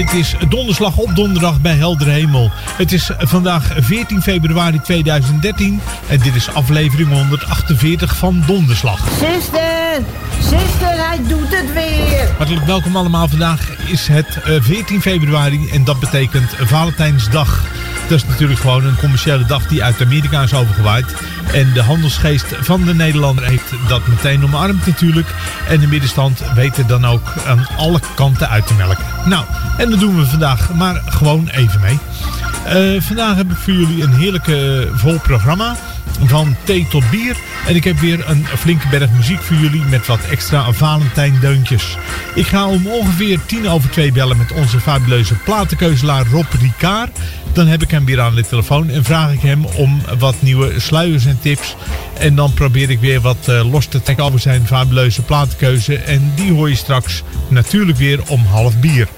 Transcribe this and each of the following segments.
Dit is donderslag op donderdag bij Helder Hemel. Het is vandaag 14 februari 2013 en dit is aflevering 148 van Donderslag. Zuster, zuster, hij doet het weer. Hartelijk welkom allemaal. Vandaag is het eh, 14 februari en dat betekent Valentijnsdag. Dat is natuurlijk gewoon een commerciële dag die uit Amerika is overgewaaid. En de handelsgeest van de Nederlander heeft dat meteen omarmd natuurlijk. En de middenstand weet het dan ook aan alle kanten uit te melken. Nou, en dat doen we vandaag maar gewoon even mee. Eh, vandaag heb ik voor jullie een heerlijke eh, vol programma. Van thee tot bier. En ik heb weer een flinke berg muziek voor jullie met wat extra Valentijndeuntjes. Ik ga om ongeveer tien over twee bellen met onze fabuleuze platenkeuzelaar Rob Ricard. Dan heb ik hem weer aan de telefoon en vraag ik hem om wat nieuwe sluiers en tips. En dan probeer ik weer wat eh, los te trekken over zijn fabuleuze platenkeuze. En die hoor je straks natuurlijk weer om half bier.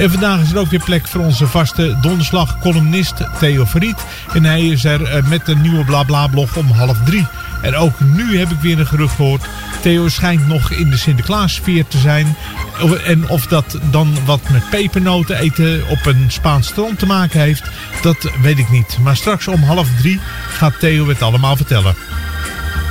En vandaag is er ook weer plek voor onze vaste donderslag columnist Theo Verriet. En hij is er eh, met een nieuwe BlaBla-blog om half drie. En ook nu heb ik weer een gerucht gehoord. Theo schijnt nog in de Sinterklaassfeer te zijn. En of dat dan wat met pepernoten eten op een Spaans strand te maken heeft, dat weet ik niet. Maar straks om half drie gaat Theo het allemaal vertellen.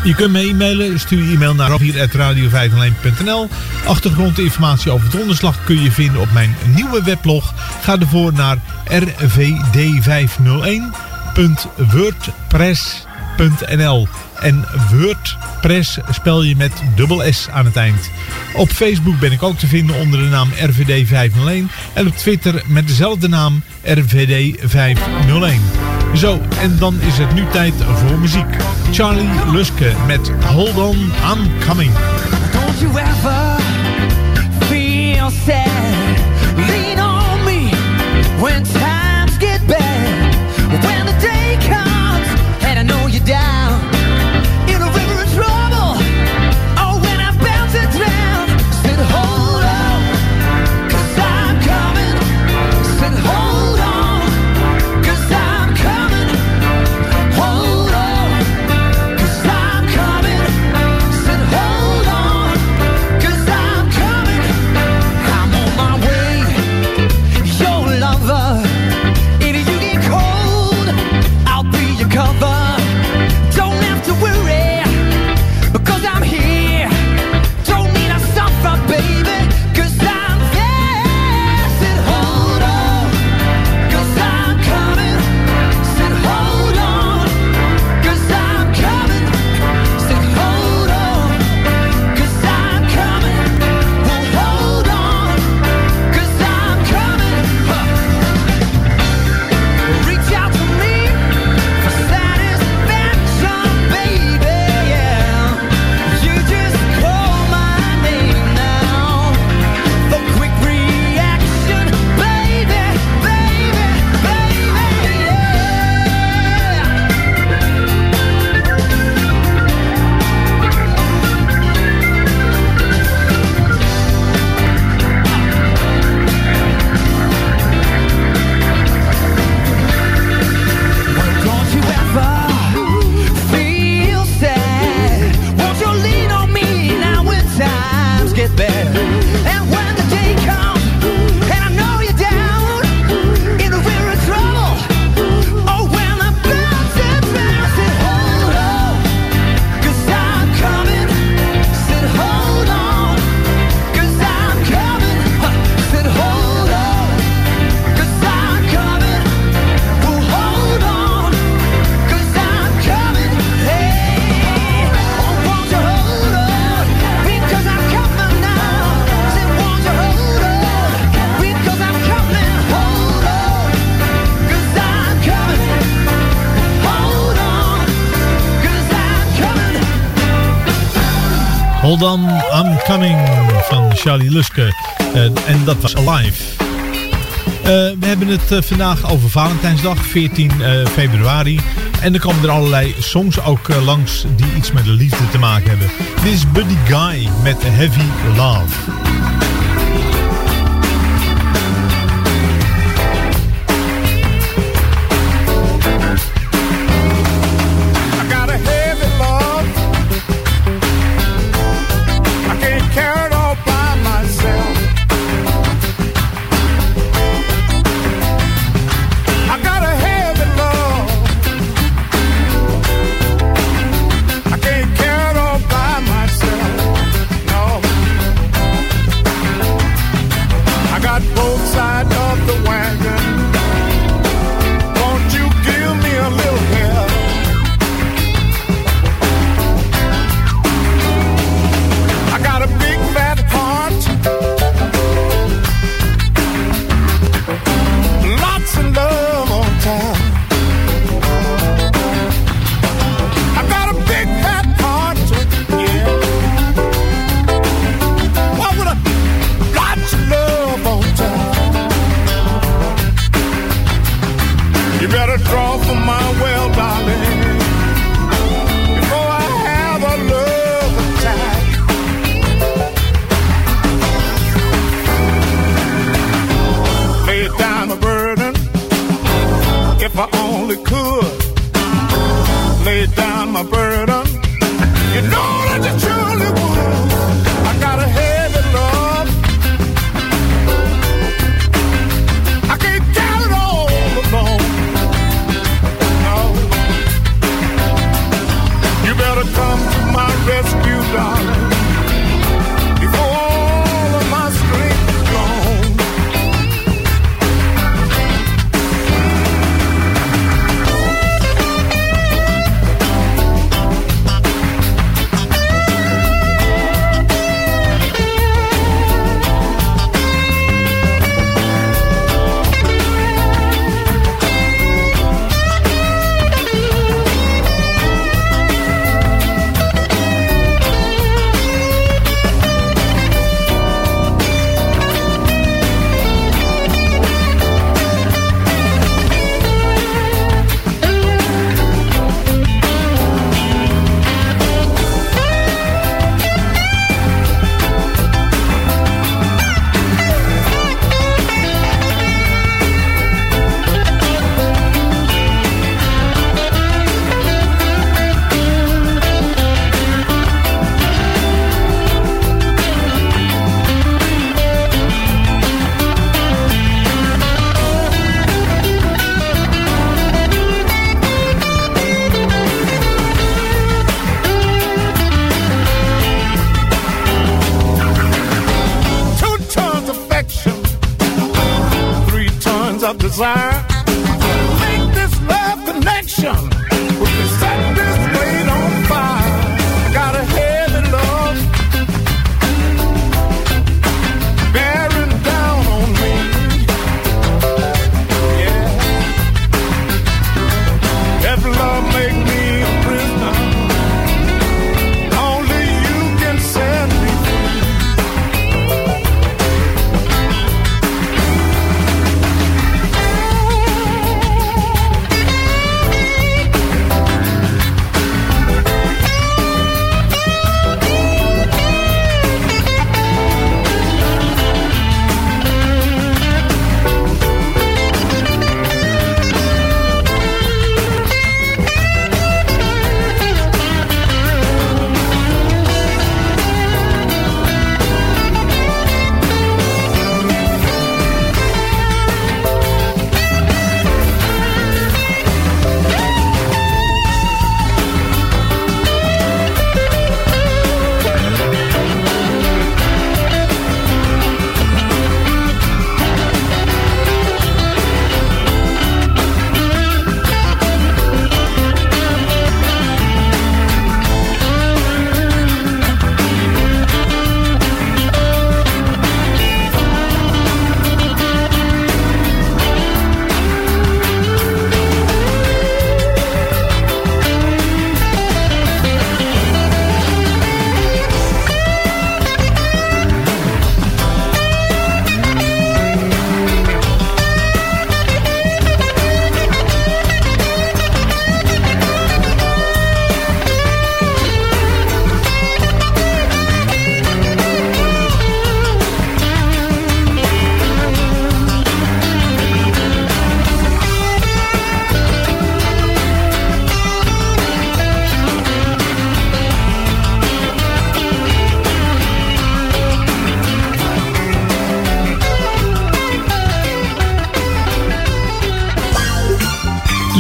Je kunt me e-mailen. Stuur je e-mail naar radio501.nl. Achtergrondinformatie over onderslag kun je vinden op mijn nieuwe weblog. Ga ervoor naar rvd501.wordpress.nl En WordPress spel je met dubbel S aan het eind. Op Facebook ben ik ook te vinden onder de naam RVD501. En op Twitter met dezelfde naam RVD501. Zo, en dan is het nu tijd voor muziek. Charlie Luske met Hold On, I'm Coming. Don't you ever feel on me Charlie Luske. Uh, en dat was Alive. Uh, we hebben het uh, vandaag over Valentijnsdag, 14 februari. En er komen er allerlei songs ook langs die iets met de liefde te maken hebben. Dit is Buddy Guy met Heavy Love.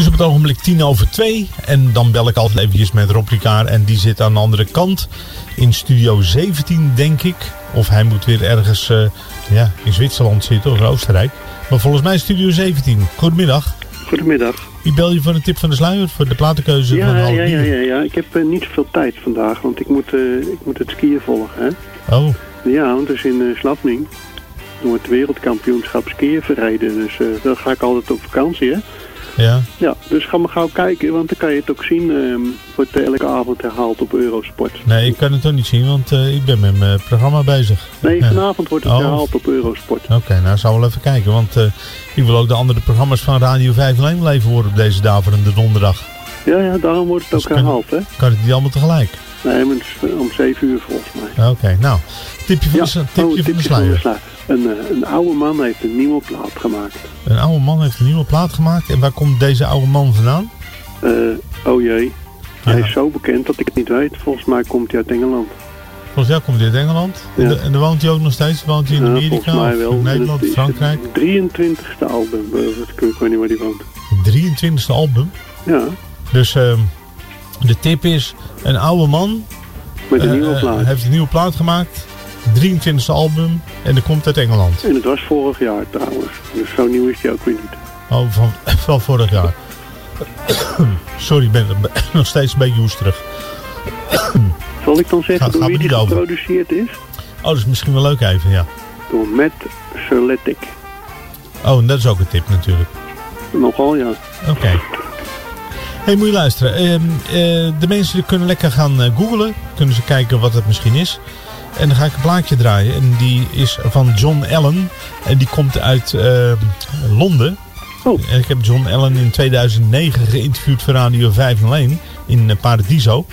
Het ogenblik tien over twee. En dan bel ik altijd eventjes met Rob Ricard. En die zit aan de andere kant. In studio 17, denk ik. Of hij moet weer ergens eh, ja, in Zwitserland zitten of Oostenrijk. Maar volgens mij studio 17. Goedemiddag. Goedemiddag. Wie bel je voor een tip van de sluier? Voor de platenkeuze van Ja, half ja, ja, bier? ja, ja. Ik heb eh, niet zoveel tijd vandaag, want ik moet, eh, ik moet het skiën volgen. Hè? Oh, Ja, want het is in uh, Slapning. Er wordt wereldkampioenschap skiën verreden. Dus eh daar ga ik altijd op vakantie, hè. Ja. Ja, dus ga maar gauw kijken, want dan kan je het ook zien. ehm wordt eh, elke avond herhaald op Eurosport. Nee, ik kan het toch niet zien, want eh, ik ben met mijn programma bezig. Nee, vanavond wordt het Oh. herhaald op Eurosport. Oké, nou zal wel even kijken, want eh, ik wil ook de andere programma's van Radio 5 alleen leven horen op deze daverende donderdag. Ja, ja, daarom wordt het Dus ook kan- herhaald, hè. Kan ik die allemaal tegelijk? Nee, maar het is om 7 uur volgens mij. Oké, nou, tipje van, Ja, de, oh, tipje de tipje van de sluier. Een, eh, een oude man heeft een nieuwe plaat gemaakt. Een oude man heeft een nieuwe plaat gemaakt. En waar komt deze oude man vandaan? Eh, oh jee, hij is zo bekend dat ik het niet weet. Volgens mij komt hij uit Engeland. Volgens jou komt hij uit Engeland. En, de- en daar woont hij ook nog steeds? Woont hij in Ja, Amerika volgens mij wel. in Nederland, het Frankrijk? Het 23ste album. eh, Ik weet niet waar die woont. Het 23e album. Ja, Dus ehm, de tip is, een oude man met een nieuwe plaat. heeft een nieuwe plaat gemaakt. 23e album. En dat komt uit Engeland. En het was vorig jaar trouwens. Dus zo nieuw is die ook weer niet. Oh, van, van vorig jaar. Sorry, ik ben nog steeds een beetje hoesterig. Zal ik dan zeggen door wie die geproduceerd is? Oh, dat is misschien wel leuk even, ja. Door Matt Serletic. Oh, en dat is ook een tip natuurlijk. Nogal ja. Oké. Hey, moet je luisteren. Ehm, eh, de mensen kunnen lekker gaan eh, googlen. Kunnen ze kijken wat het misschien is. En dan ga ik een plaatje draaien. En die is van John Allen. En die komt uit ehm, Londen. Oh. En ik heb John Allen in 2009 geïnterviewd voor Radio 501 in eh, Paradiso.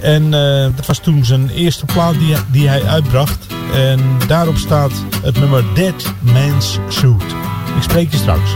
En eh, dat was toen zijn eerste plaat die, die hij uitbracht. En daarop staat het nummer Dead Man's Suit. Ik spreek je straks.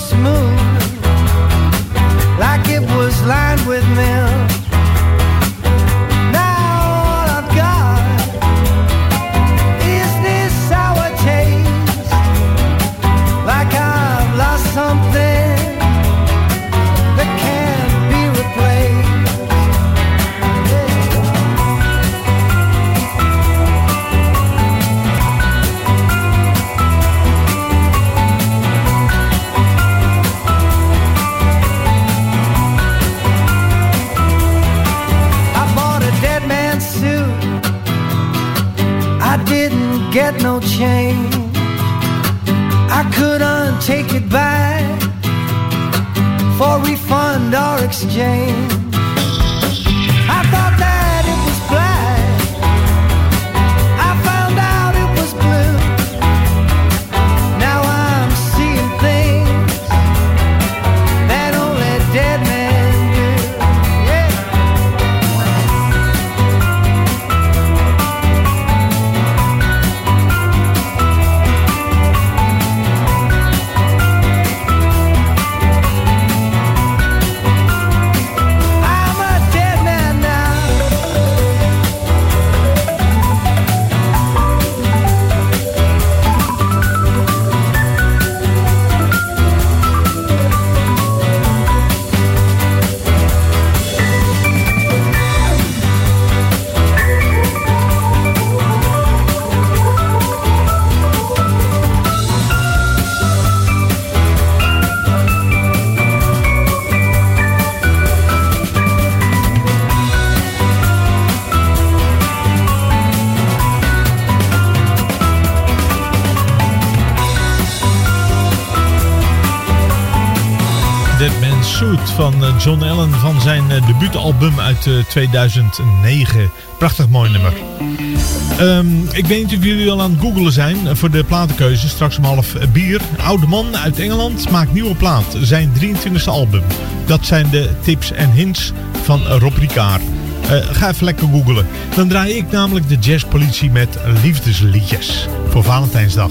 Smooth, John Allen van zijn uh, debuutalbum uit uh, 2009. Prachtig mooi nummer. Um, ik weet niet of jullie al aan het googelen zijn voor de platenkeuze. Straks om half bier. Oude man uit Engeland maakt nieuwe plaat. Zijn 23e album. Dat zijn de tips en hints van Rob Ricard. ga even lekker googelen. Dan draai ik namelijk de jazzpolitie met liefdesliedjes. Voor Valentijnsdag.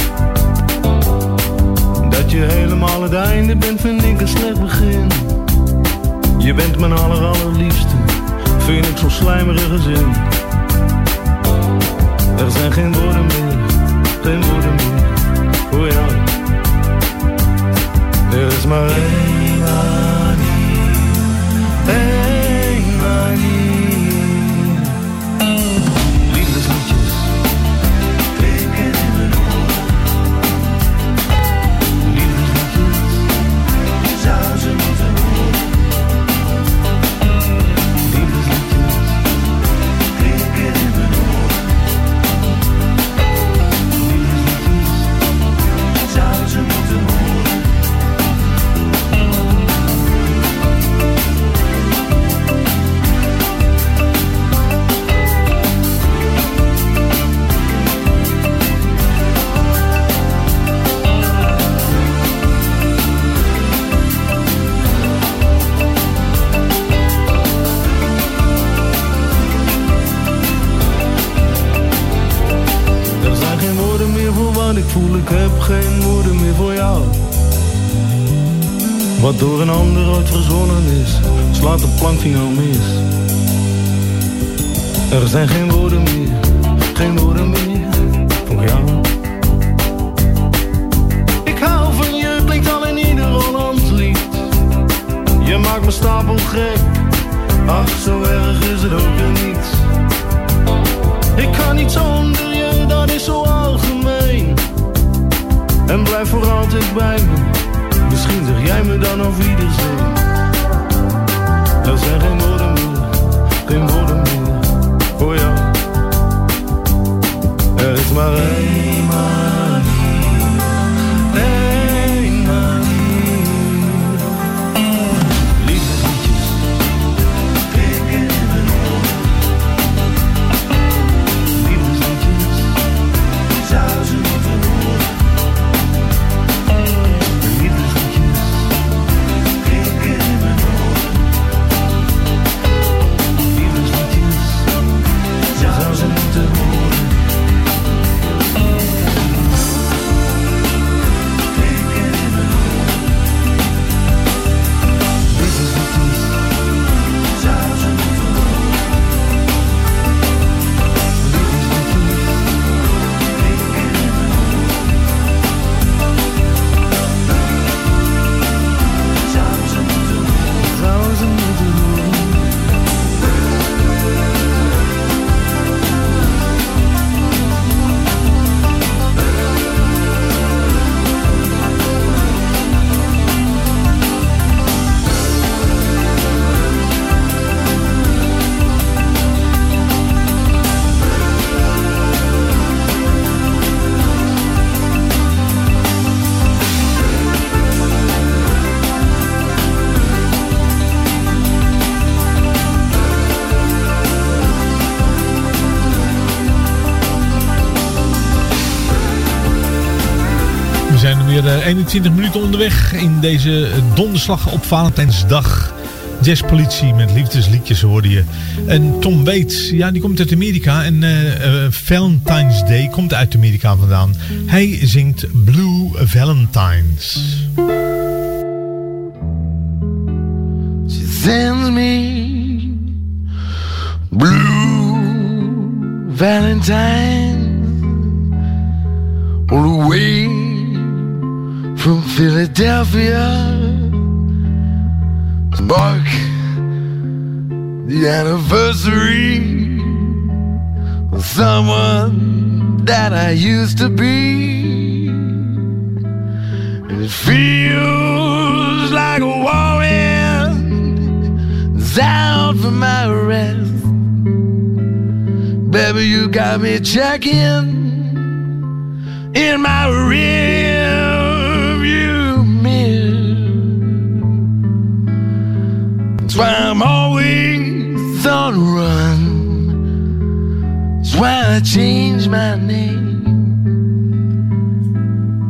Dat je helemaal het einde bent, vind ik een slecht begin. Je bent mijn aller allerliefste, vind ik zo'n slijmerige zin. Er zijn geen woorden meer, geen woorden meer voor jou. Er is maar één 21 minuten onderweg in deze donderslag op Valentijnsdag. Jazzpolitie met liefdesliedjes hoorde je. En Tom Waits, ja, die komt uit Amerika. En eh, eh, Valentine's Day komt uit Amerika vandaan. Hij zingt Blue Valentines. She sends me blue Valentine Philadelphia mark the anniversary of someone that I used to be. And it feels like a warring is out for my rest. Baby, you got me checking in my rearview I'm always on run. That's why I changed my name.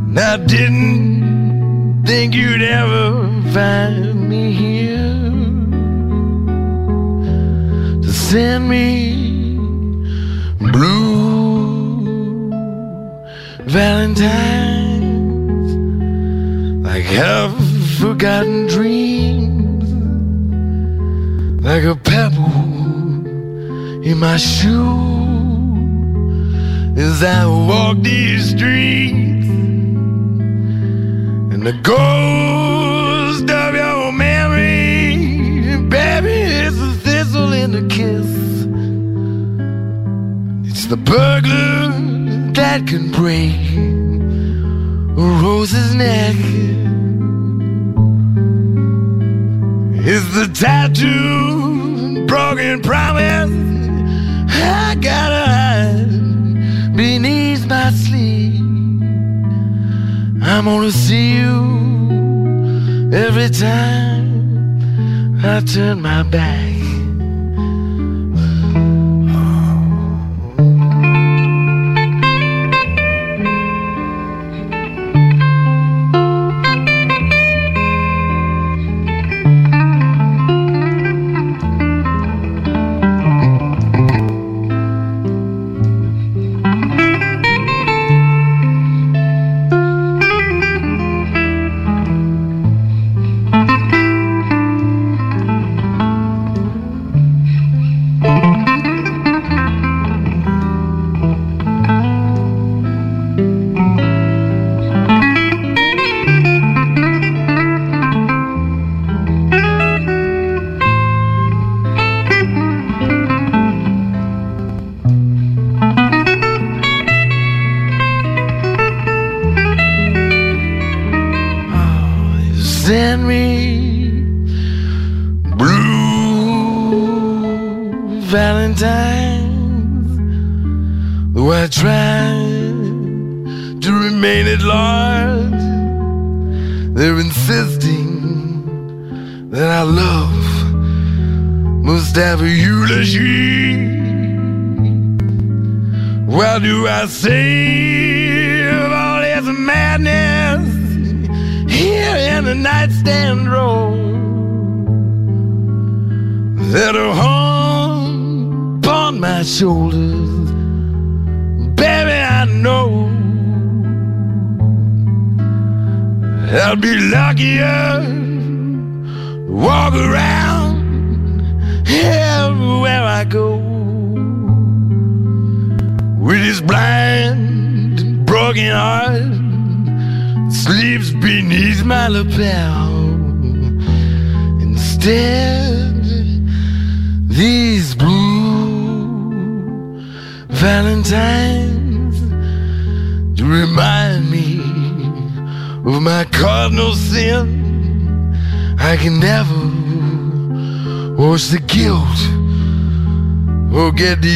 And I didn't think you'd ever find me here to send me blue Valentines like half forgotten dreams, like a pebble in my shoe as I walk these streets, and the ghost of your memory, baby, is a thistle in the kiss. It's the burglar that can break a rose's neck. It's the tattoo, broken promise. I gotta hide beneath my sleeve. I'm gonna see you every time I turn my back.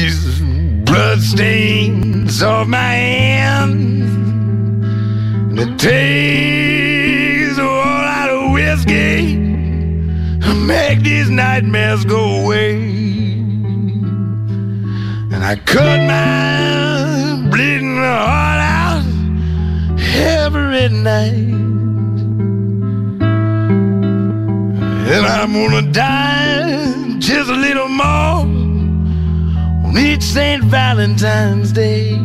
These blood stains off my hands. And it takes a whole lot of whiskey to make these nightmares go away. And I cut my bleeding heart out every night. And I'm gonna die just a little more it's St. Valentine's Day.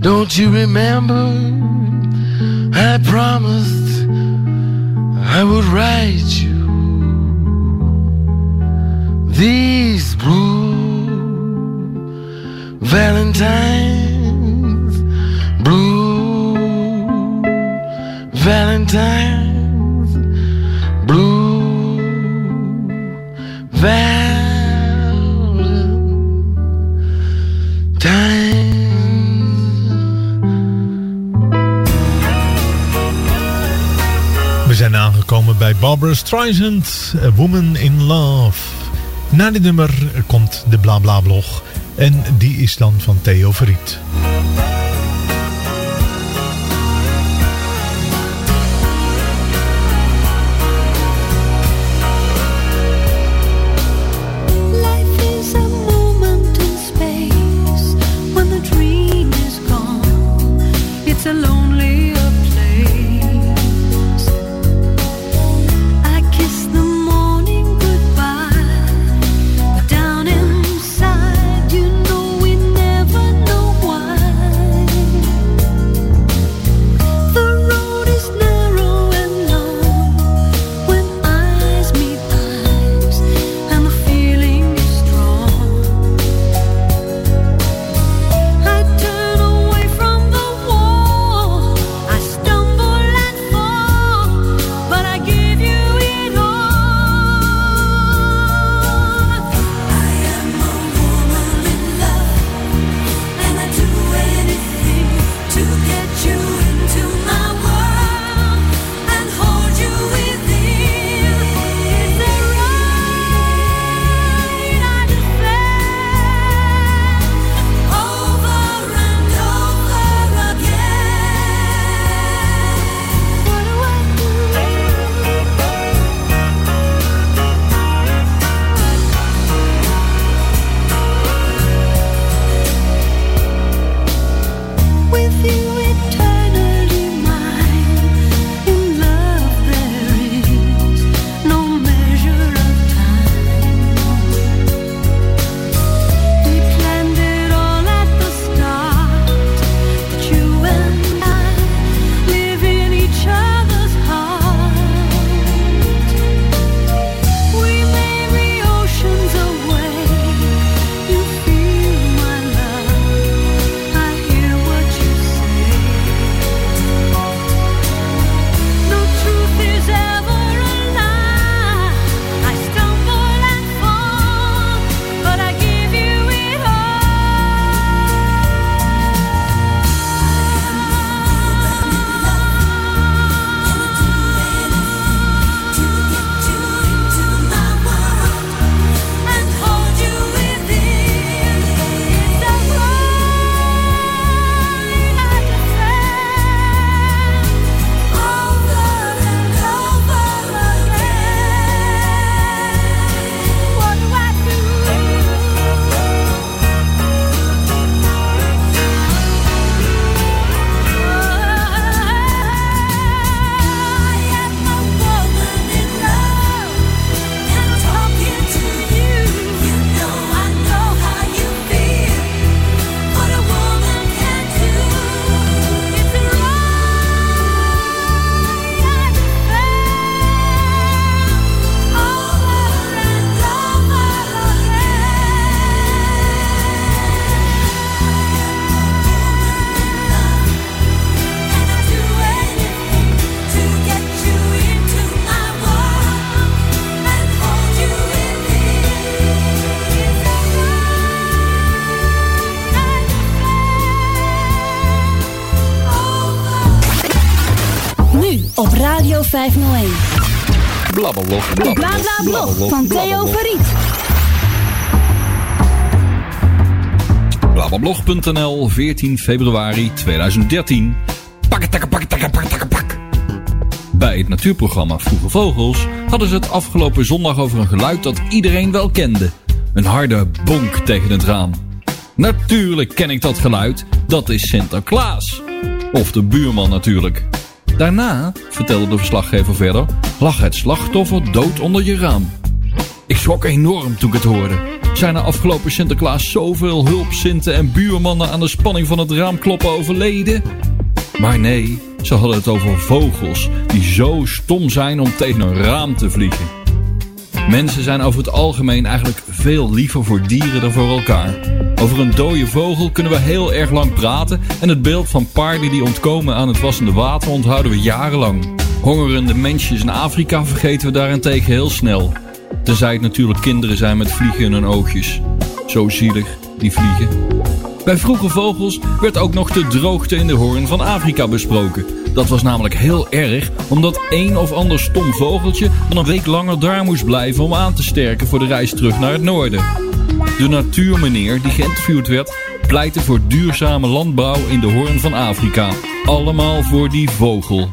Don't you remember? I promised I would write you these blue Valentines, blue Valentines, blue Valentines. Bij Barbara Streisand, A Woman in Love. Na dit nummer komt de Blabla Blog en die is dan van Theo Verriet. De Blablablog van Theo Verriet. Blablablog.nl, 14 februari 2013. Pakketakke, pakketakke, pakketakke, pak. Bij het natuurprogramma Vroege Vogels hadden ze het afgelopen zondag over een geluid dat iedereen wel kende. Een harde bonk tegen het raam. Natuurlijk ken ik dat geluid, dat is Sinterklaas. Of de buurman natuurlijk. Daarna, vertelde de verslaggever verder, lag het slachtoffer dood onder je raam. Ik schrok enorm toen ik het hoorde. Zijn er afgelopen Sinterklaas zoveel hulpzinten en buurmannen aan de spanning van het raamkloppen overleden? Maar nee, ze hadden het over vogels die zo stom zijn om tegen een raam te vliegen. Mensen zijn over het algemeen eigenlijk veel liever voor dieren dan voor elkaar. Over een dode vogel kunnen we heel erg lang praten en het beeld van paarden die ontkomen aan het wassende water onthouden we jarenlang. Hongerende mensjes in Afrika vergeten we daarentegen heel snel. Tenzij het natuurlijk kinderen zijn met vliegen in hun oogjes. Zo zielig, die vliegen. Bij Vroege Vogels werd ook nog de droogte in de hoorn van Afrika besproken. Dat was namelijk heel erg, omdat een of ander stom vogeltje dan een week langer daar moest blijven om aan te sterken voor de reis terug naar het noorden. De natuurmeneer die geïnterviewd werd, pleitte voor duurzame landbouw in de hoorn van Afrika. Allemaal voor die vogel.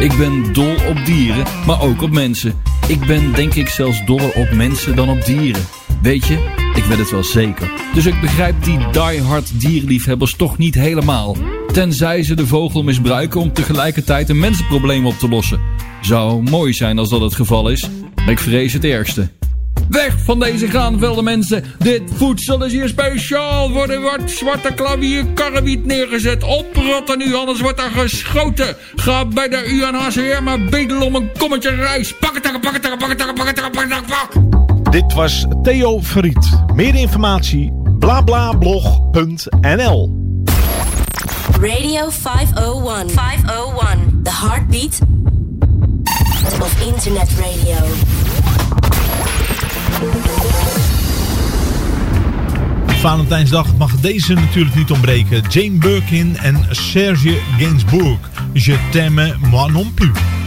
Ik ben dol op dieren, maar ook op mensen. Ik ben denk ik zelfs doller op mensen dan op dieren. Weet je, ik weet het wel zeker. Dus ik begrijp die diehard dierliefhebbers toch niet helemaal. Tenzij ze de vogel misbruiken om tegelijkertijd een mensenprobleem op te lossen. Zou mooi zijn als dat het geval is, maar ik vrees het ergste. Weg van deze graanvelden mensen. Dit voedsel is hier speciaal voor de wat zwarte klavier karrewiet neergezet. Oprotten nu, anders wordt er geschoten. Ga bij de UNHCR maar bedelen om een kommetje rijst. Pak het, pak het, pak het, pak het, pak het, pak het, pak het, pak het. Dit was Theo Verriet. Meer informatie blablablog.nl Radio 501. 501. The heartbeat of internet radio. Valentijnsdag mag deze natuurlijk niet ontbreken. Jane Birkin en Serge Gainsbourg. Je t'aime moi non plus.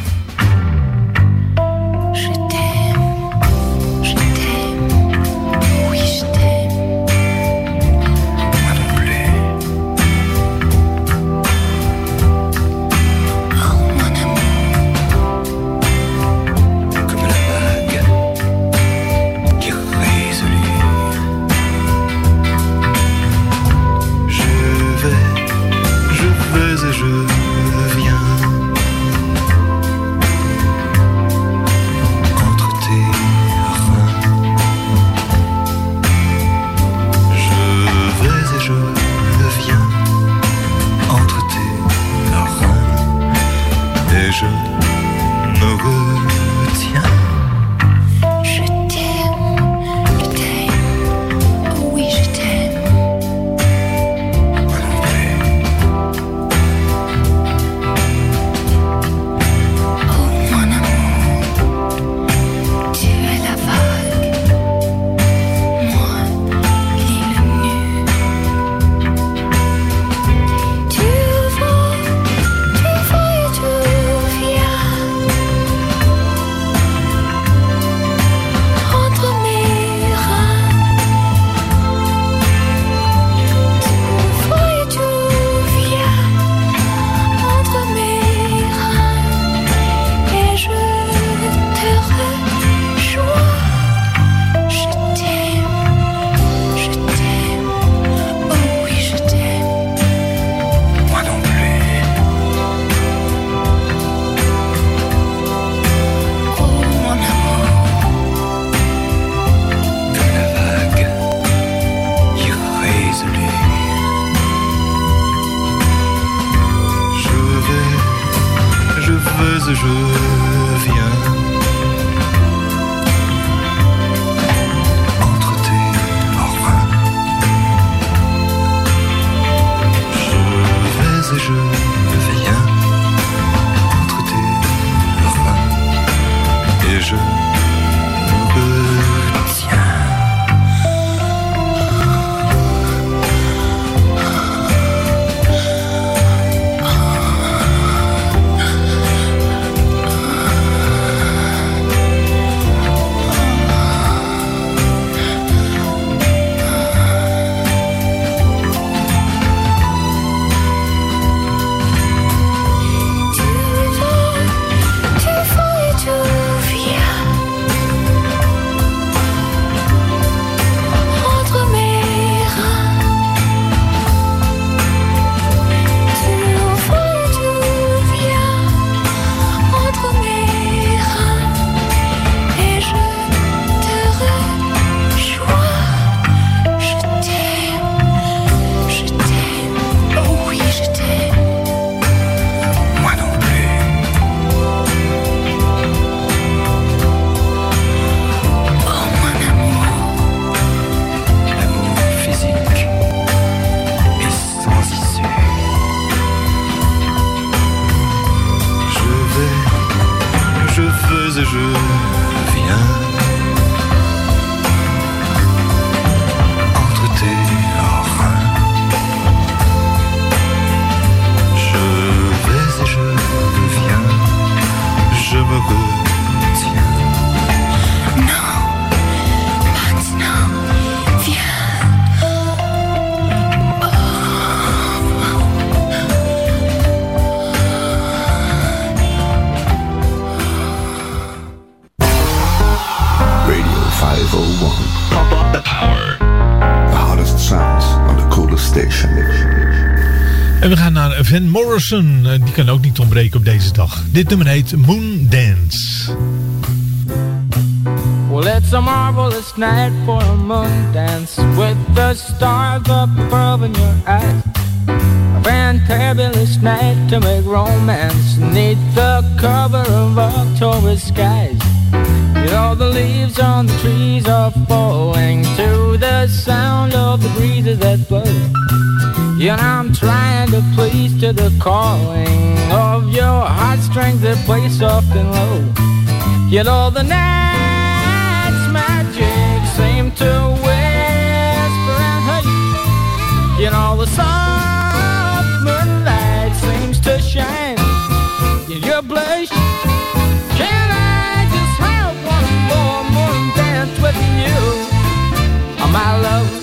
good. Morrison. Eh, Die kan ook niet ontbreken op deze dag. Dit nummer heet Moon Dance. Well, it's a marvelous night for a moon dance with the stars up above in your eyes. A fantabulous night to make romance neath the cover of October skies. You know, the leaves on the trees are falling to the sound of the breezes that blow. And I'm trying to please to the calling of your heartstrings that play soft and low. You know, the night's magic seem to whisper and hush. You know, the soft moonlight seems to shine in your blush. Can I just have one more moon dance with you, oh, my love?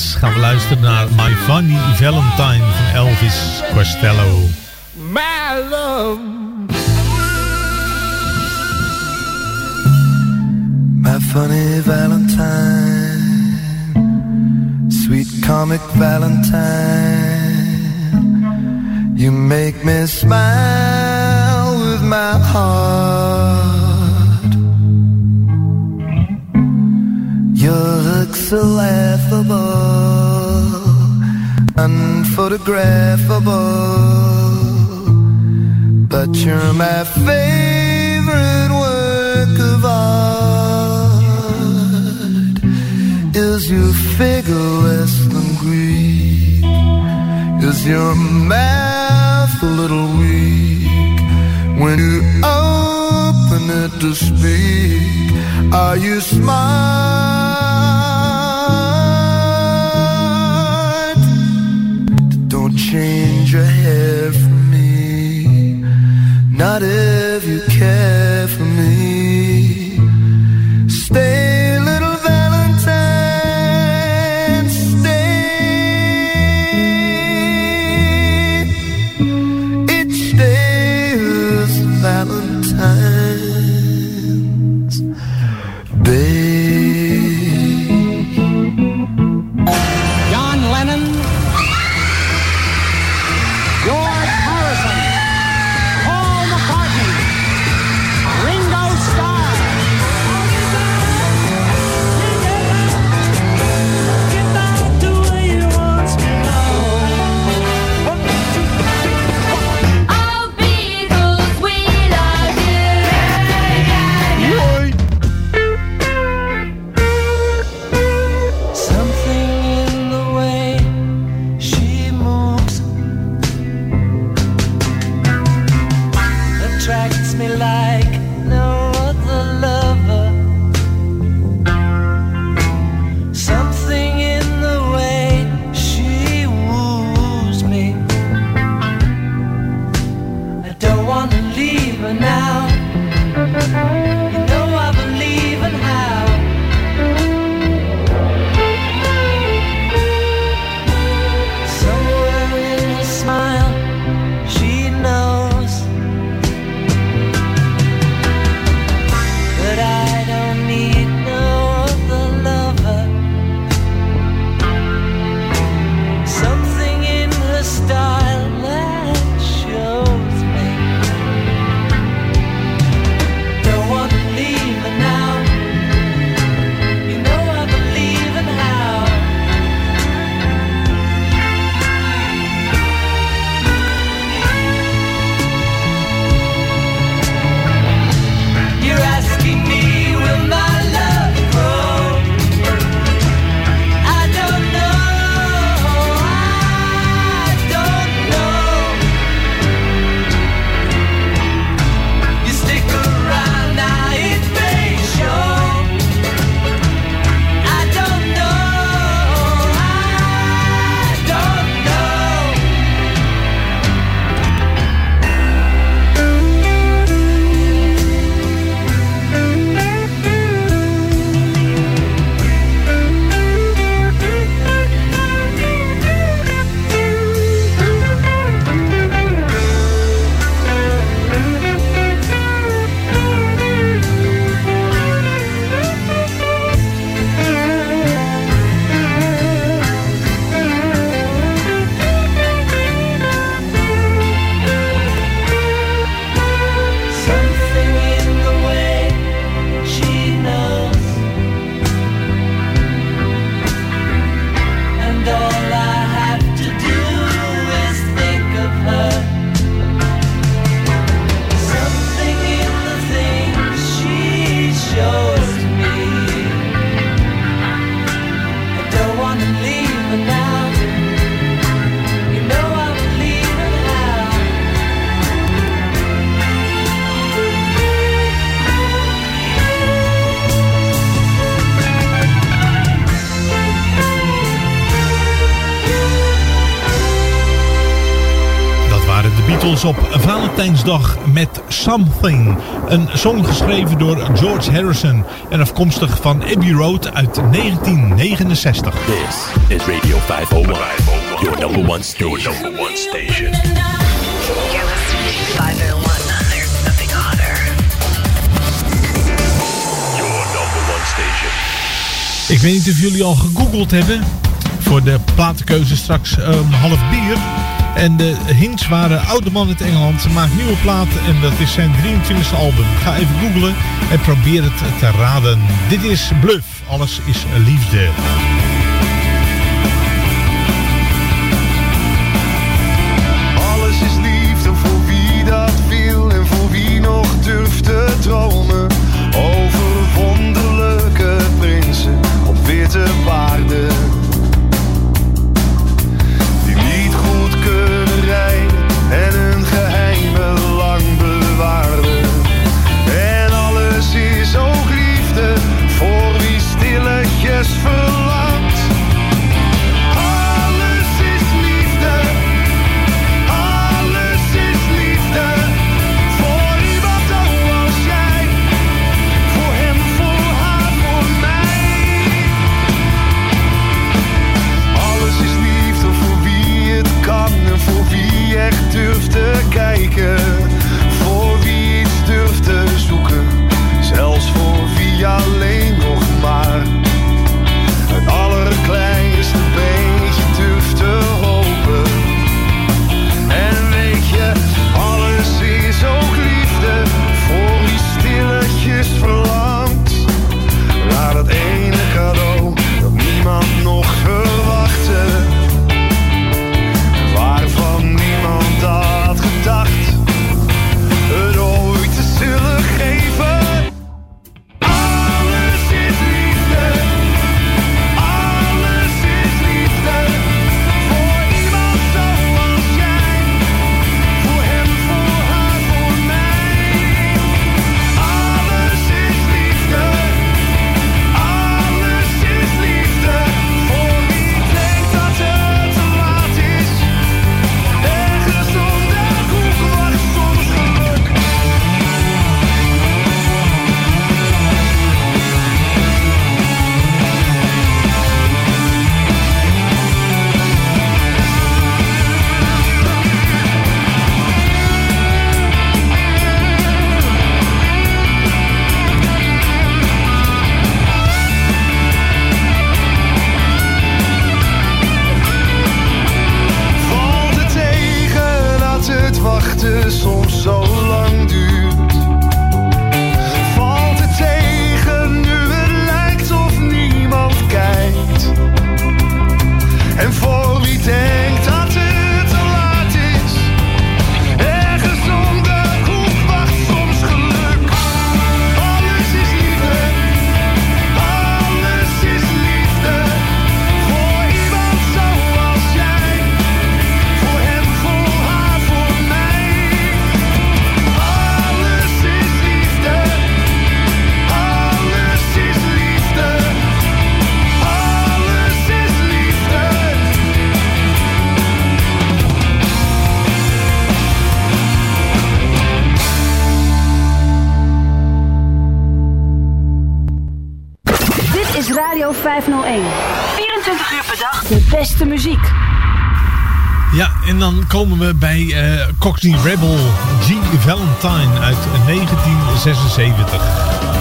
Moondance gaan we luisteren naar My Funny Valentine van Elvis Costello. My love. My funny Valentine, sweet comic Valentine, you make me smile with my heart. Laughable, unphotographable, but you're my favorite work of art. Is your figure less than Greek? Is your mouth a little weak when you open it to speak? Are you smiling? Your hair me, not if you care Valentijnsdag met Something. Een song geschreven door George Harrison en afkomstig van Abbey Road uit 1969. This is Radio 501, your number one station. Your number one station. Your number one station. Ik weet niet of jullie al gegoogeld hebben voor de platenkeuze straks om half bier. En de hints waren Oude Man uit Engeland. Maakt nieuwe platen en dat is zijn 23e album. Ga even googlen en probeer het te raden. Dit is Bluff. Alles is liefde. Alles is liefde voor wie dat wil en voor wie nog durft te dromen bij uh, eh, Rebel G. Valentine uit 1976.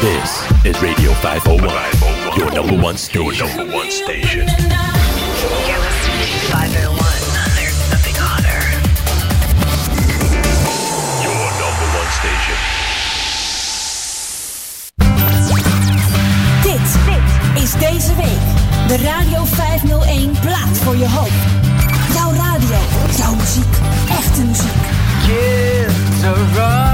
This is Radio Five Hundred One, Your number one station. De Radio 501 plaat voor je hoop. Jouw radio, jouw muziek, echte muziek. Kids are running.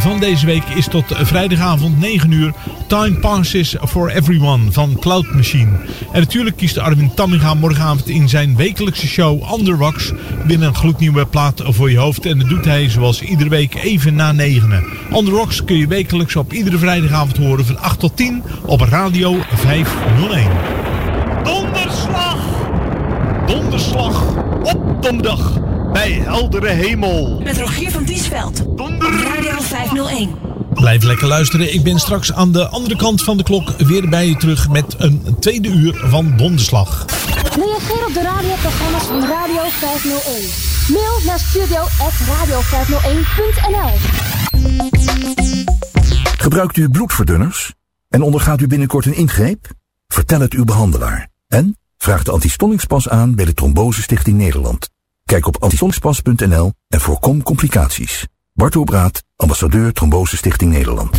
Van deze week is tot vrijdagavond 9 uur Time Passes for Everyone van Cloud Machine. En natuurlijk kiest Armin Tamminga morgenavond in zijn wekelijkse show Underwax binnen een gloednieuwe plaat voor je hoofd. En dat doet hij zoals iedere week even na negenen. Underwax kun je wekelijks op iedere vrijdagavond horen van 8 tot 10 op Radio 501. Donderslag! Donderslag op donderdag bij heldere hemel. Met Rogier van Radio 501. Blijf lekker luisteren. Ik ben straks aan de andere kant van de klok weer bij je terug met een tweede uur van Donderslag. Reageer op de radioprogramma's van Radio 501. Mail naar studio.radio501.nl Gebruikt u bloedverdunners en ondergaat u binnenkort een ingreep? Vertel het uw behandelaar. En vraag de antistollingspas aan bij de Trombose Stichting Nederland. Kijk op antistollingspas.nl en voorkom complicaties. Bart Obraat, ambassadeur Trombose Stichting Nederland.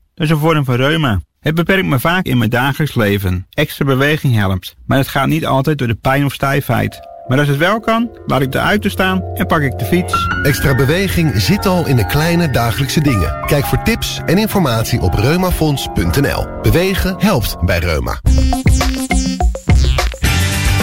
Dat is een vorm van reuma. Het beperkt me vaak in mijn dagelijks leven. Extra beweging helpt, maar het gaat niet altijd door de pijn of stijfheid. Maar als het wel kan, laat ik de auto staan en pak ik de fiets. Extra beweging zit al in de kleine dagelijkse dingen. Kijk voor tips en informatie op reumafonds.nl. Bewegen helpt bij reuma.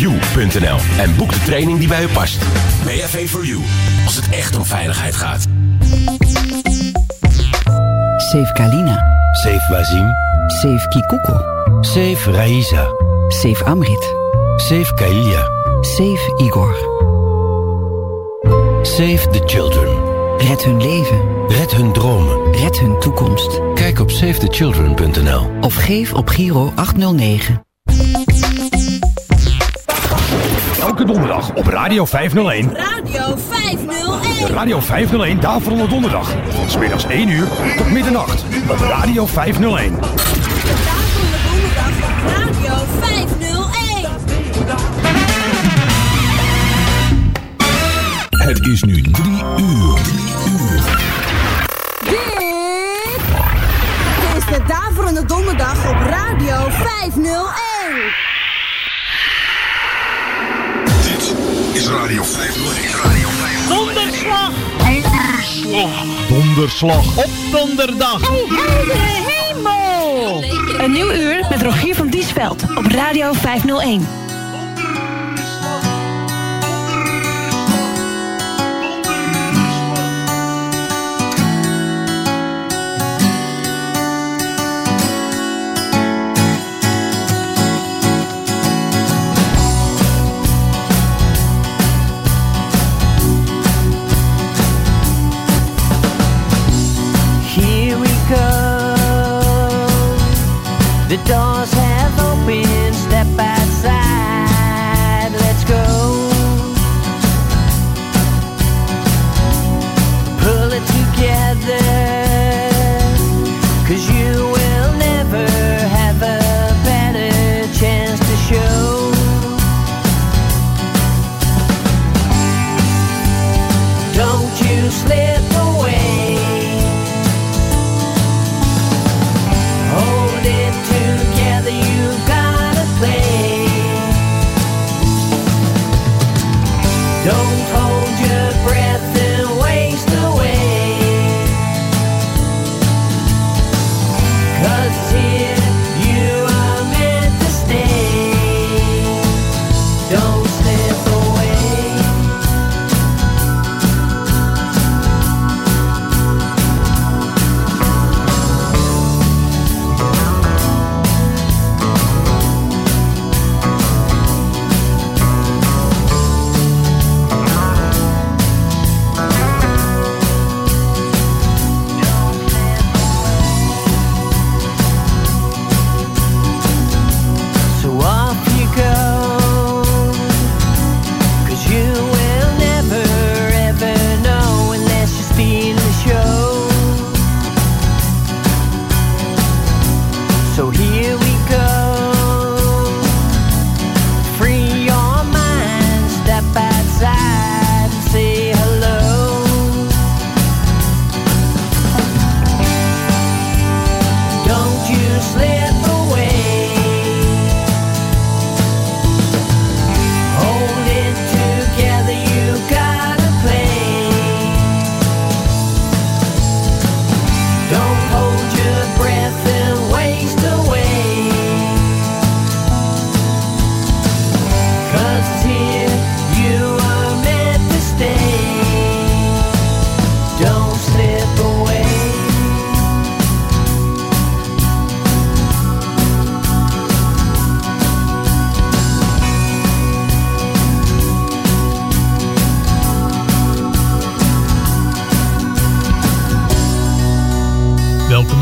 www.bav-4-u.nl en boek de training die bij u past. BHV for You, als het echt om veiligheid gaat. Save Kalina. Save Wazim. Save Kikuko. Save Raisa. Save Amrit. Save Kailia. Save Igor. Save the children. Red hun leven. Red hun dromen. Red hun toekomst. Kijk op savethechildren.nl Of geef op Giro 809. Elke donderdag op Radio 501. Radio 501. De Radio 501 Daverende Donderdag. Van 's middags 1 uur tot middernacht. Op Radio 501. Radio 501. Het is nu drie uur. Dit is de Daverende Donderdag op Radio 501. Radio 501. Radio 501. Donderslag. Donderslag. Donderslag op donderdag. Heldere hemel. Een nieuw uur met Rogier van Diesveld op Radio 501.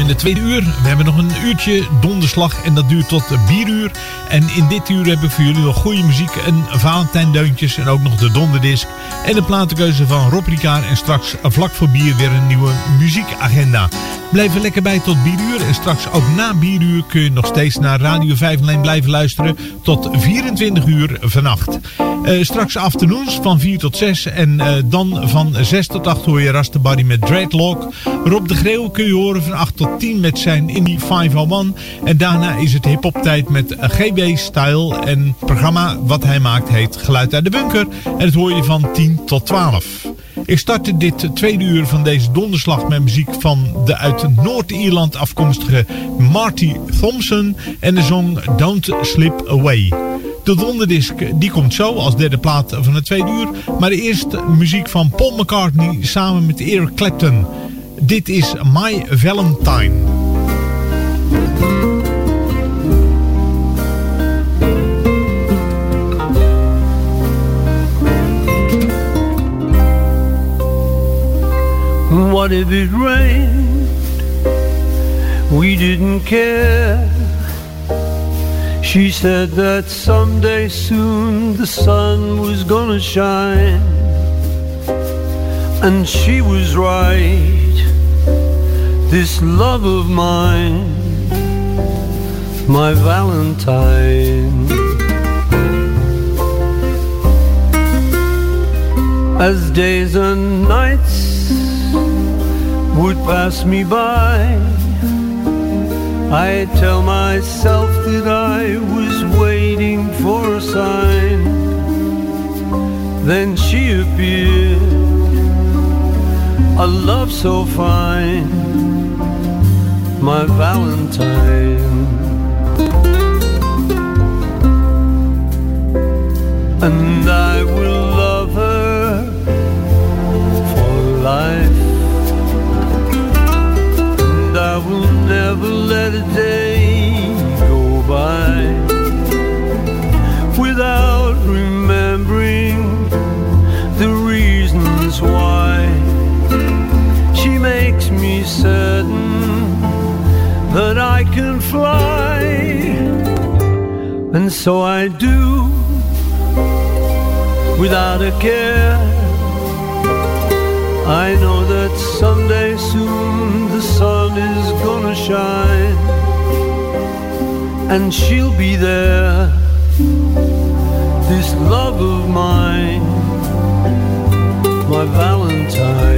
De tweede uur. We hebben nog een uurtje donderslag en dat duurt tot 4 uur. En in dit uur heb ik voor jullie nog goede muziek en Valentijndeuntjes en ook nog de donderdisc. En de platenkeuze van Rob Ricard en straks vlak voor bier weer een nieuwe muziekagenda. Blijf er lekker bij tot 4 uur en straks ook na 4 uur kun je nog steeds naar Radio 5 alleen blijven luisteren tot 24 uur vannacht. Eh, straks afternoons van 4 tot 6 en eh, dan van 6 tot 8 hoor je Rastabarry met Dreadlock. Rob de Greeuw kun je horen van 8 tot 10 met zijn Indie 501. En daarna is het hip-hop tijd met GB Style. En het programma wat hij maakt heet Geluid uit de Bunker. En dat hoor je van 10 tot 12. Ik startte dit tweede uur van deze donderslag met muziek van de uit Noord-Ierland afkomstige Marty Thompson en de song Don't Slip Away. De donderdisc die komt zo als derde plaat van het tweede uur. Maar eerst muziek van Paul McCartney samen met Eric Clapton. Dit is My Valentine. What if it rained? We didn't care. She said that someday soon the sun was gonna shine. And she was right. This love of mine, my Valentine. As days and nights would pass me by. I tell myself that I was waiting for a sign. Then she appeared, a love so fine, my Valentine. And I will love her for life. And I will never let a day go by without remembering the reasons why she makes me certain that I can fly. And so I do without a care. I know that someday soon the sun is gonna shine and she'll be there. This love of mine, my Valentine.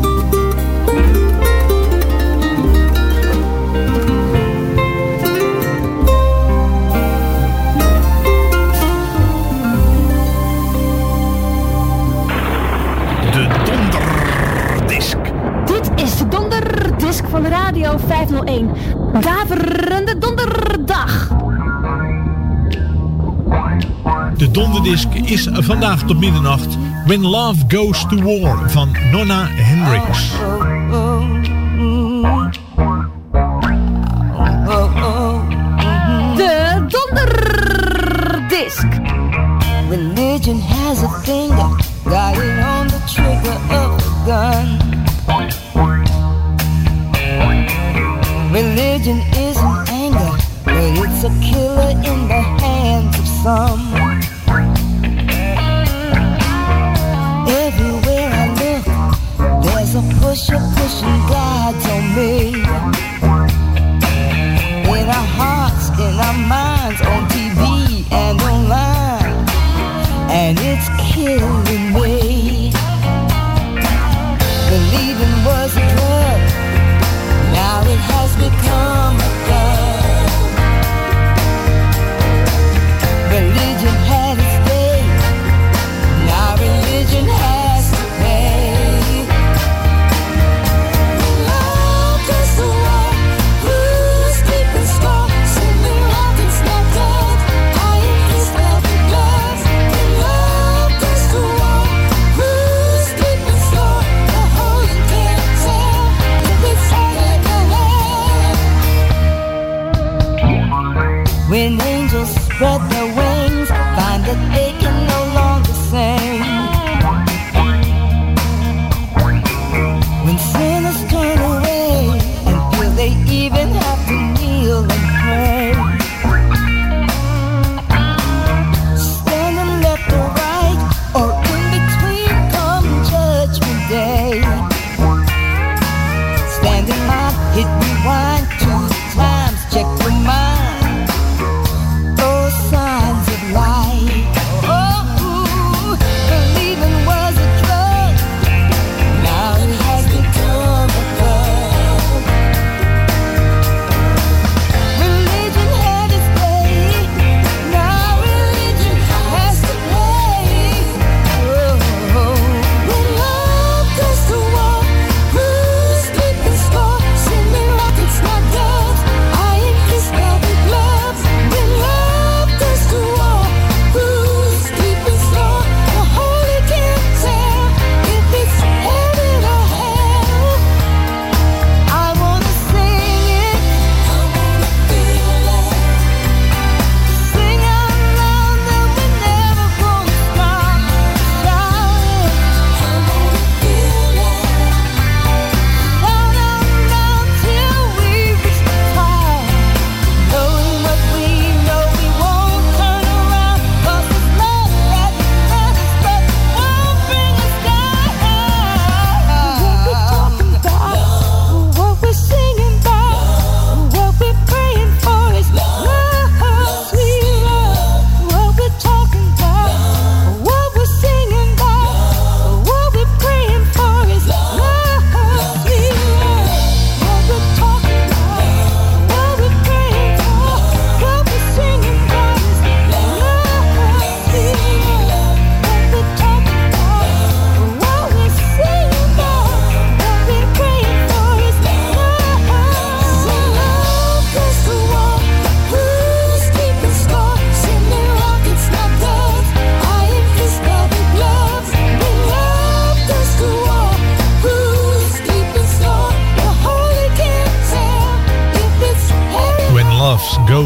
501. Daverende donderdag. De donderdisc is vandaag tot middernacht When Love Goes to War van Nonna Hendricks. De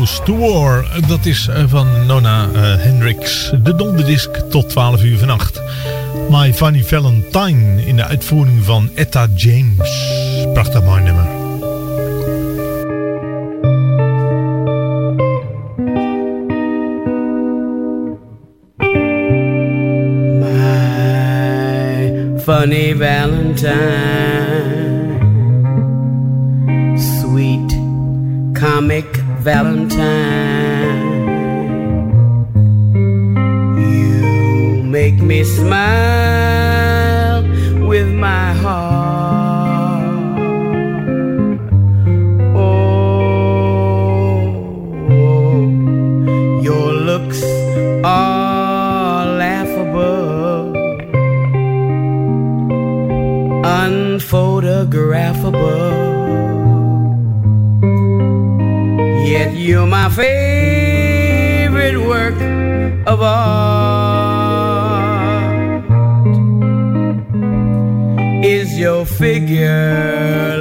Goes to War. Dat is eh, van Nona eh, Hendricks. De donderdisc tot 12 uur vannacht. My Funny Valentine in de uitvoering van Etta James. Prachtig mooi nummer. My Funny Valentine Valentine. You make me smile. You're my favorite work of art. Is your figure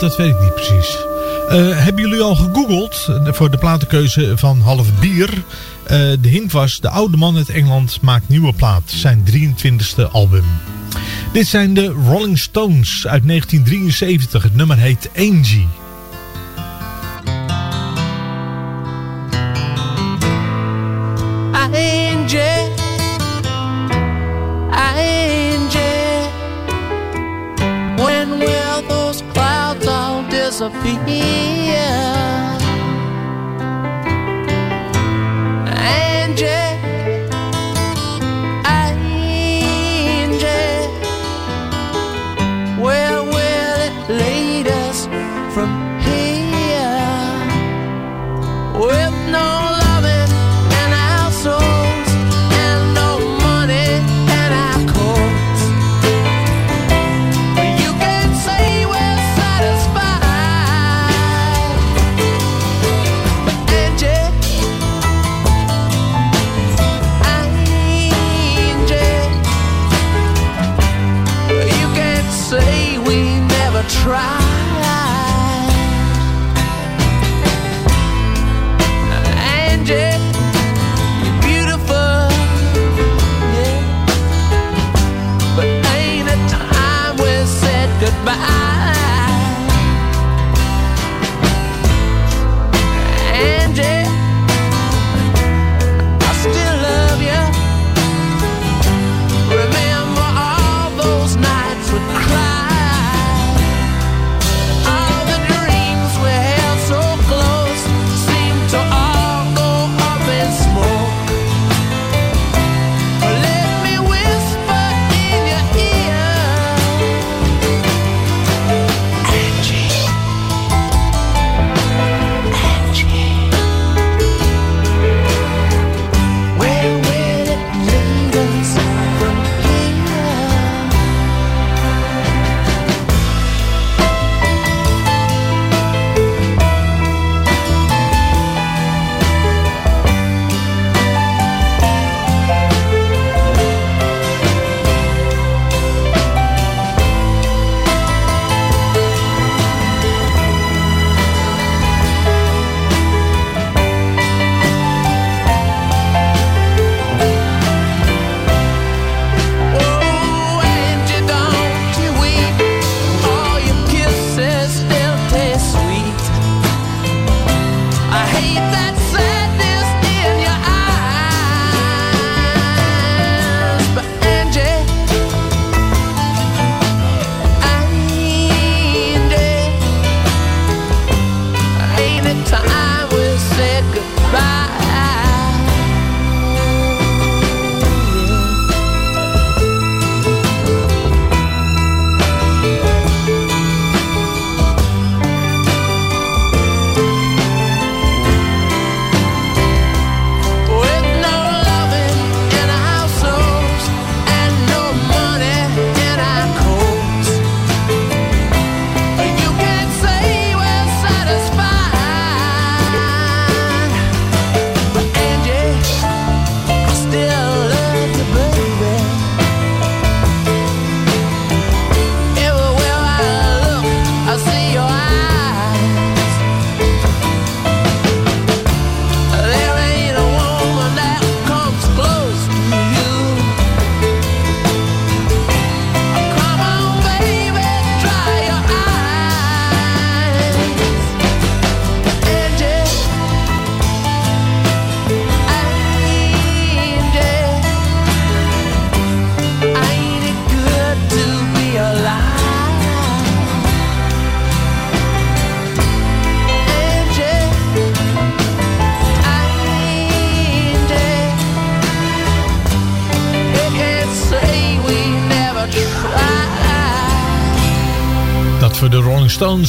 dat, weet ik niet precies. Uh, hebben jullie al gegoogeld eh, voor de platenkeuze van half bier? Eh, de hint was, de oude man uit Engeland maakt nieuwe plaat. Zijn 23e album. Dit zijn de Rolling Stones uit 1973. Het nummer heet Angie. no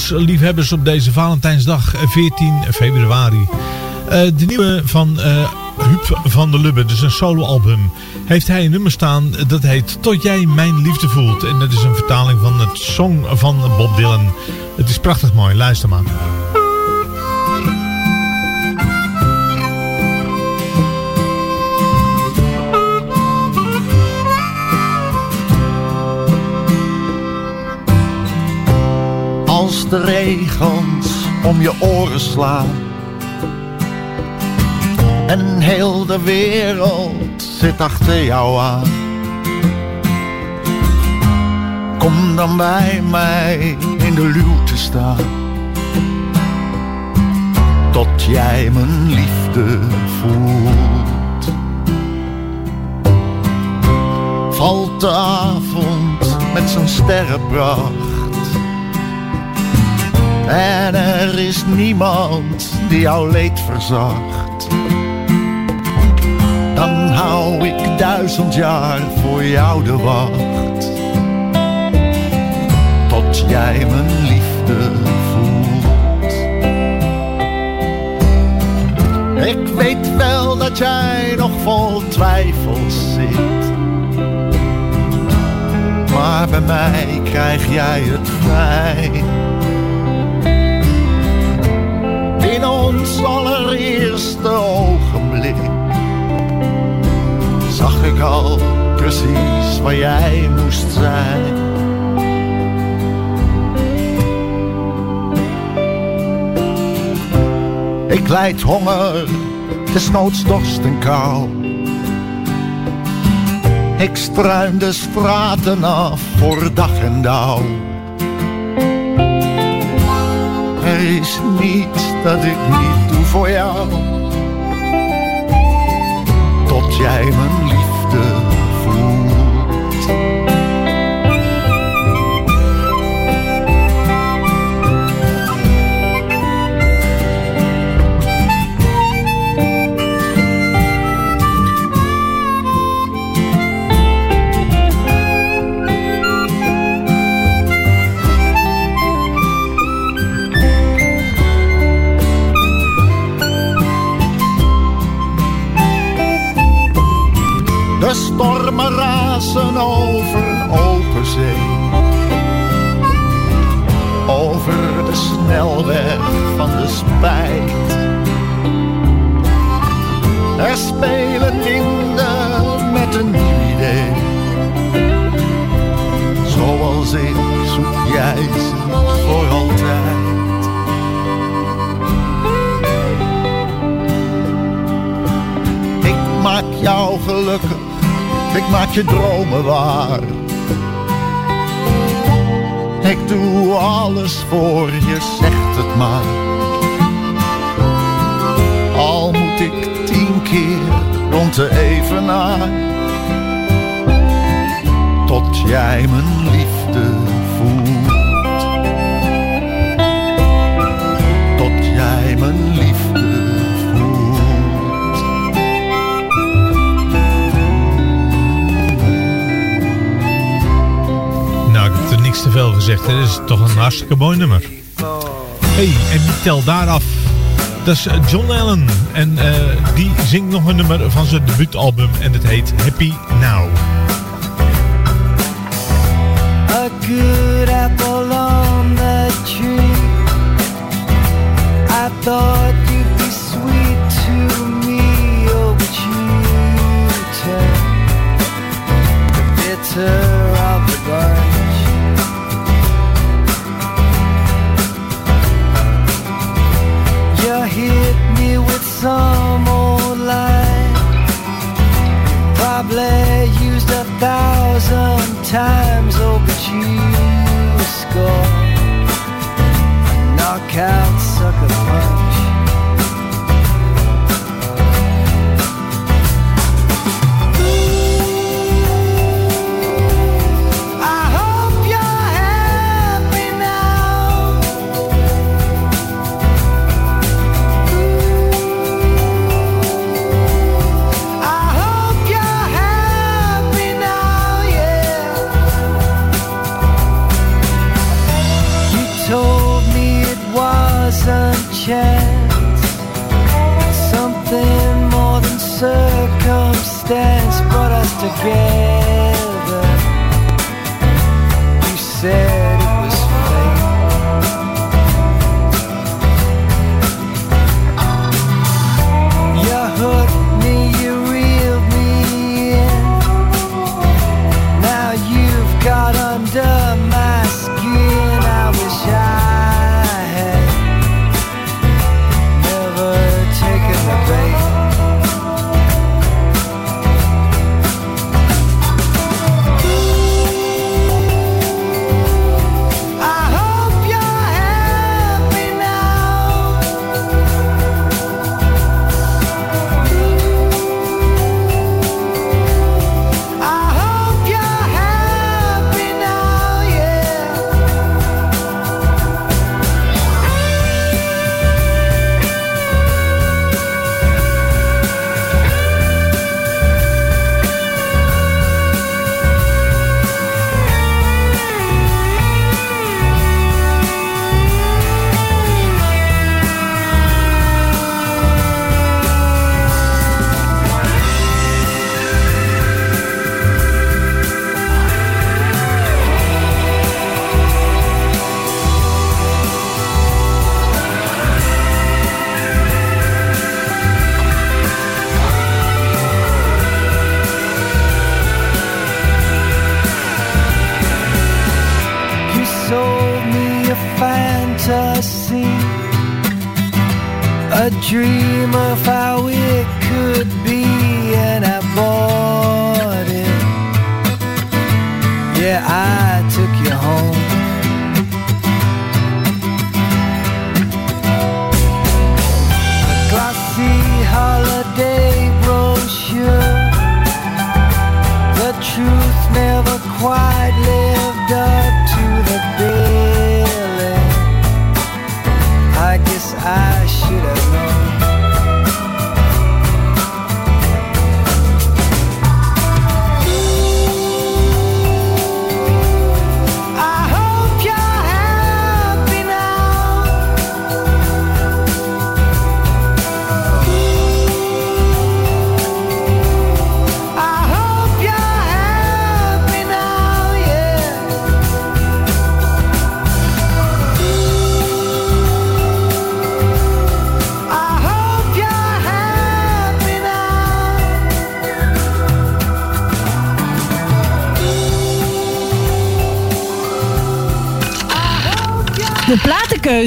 liefhebbers op deze Valentijnsdag eh, 14 februari. Eh, de nieuwe van eh Huub van der Lubbe, dus een soloalbum. Heeft hij een nummer staan dat heet Tot jij mijn liefde voelt. En dat is een vertaling van het song van Bob Dylan. Het is prachtig mooi, luister maar. De regens om je oren slaan. En heel de wereld zit achter jou aan. Kom dan bij mij in de luwte staan. Tot jij mijn liefde voelt. Valt de avond met zijn sterrenpracht en er is niemand die jouw leed verzacht. Dan hou ik duizend jaar voor jou de wacht. Tot jij mijn liefde voelt. Ik weet wel dat jij nog vol twijfels zit. Maar bij mij krijg jij het vrij. Ik al precies waar jij moest zijn. Ik lijd honger, desnoods dorst en kou. Ik struim de straten af voor dag en dauw. Er is niets dat ik niet doe voor jou. Tot jij mijn liefde over open zee. Over de snelweg van de spijt. Er spelen winden met een nieuw idee. Zoals ik zoek jij ze voor altijd. Ik maak jou gelukkig, ik maak je dromen waar. Ik doe alles voor je, zegt het maar. Al moet ik tien keer rond de evenaar. Tot jij mijn liefde voelt. Tot jij mijn liefde veel gezegd. Dat is toch een hartstikke mooi nummer. hey, en die tel daar af. Dat is eh, John Allen. En eh, die zingt nog een nummer van zijn debuutalbum. En het heet Happy Now. A good apple on the tree. I thought some old line. Probably used a thousand times, oh, but you score knockout sucker punch. again.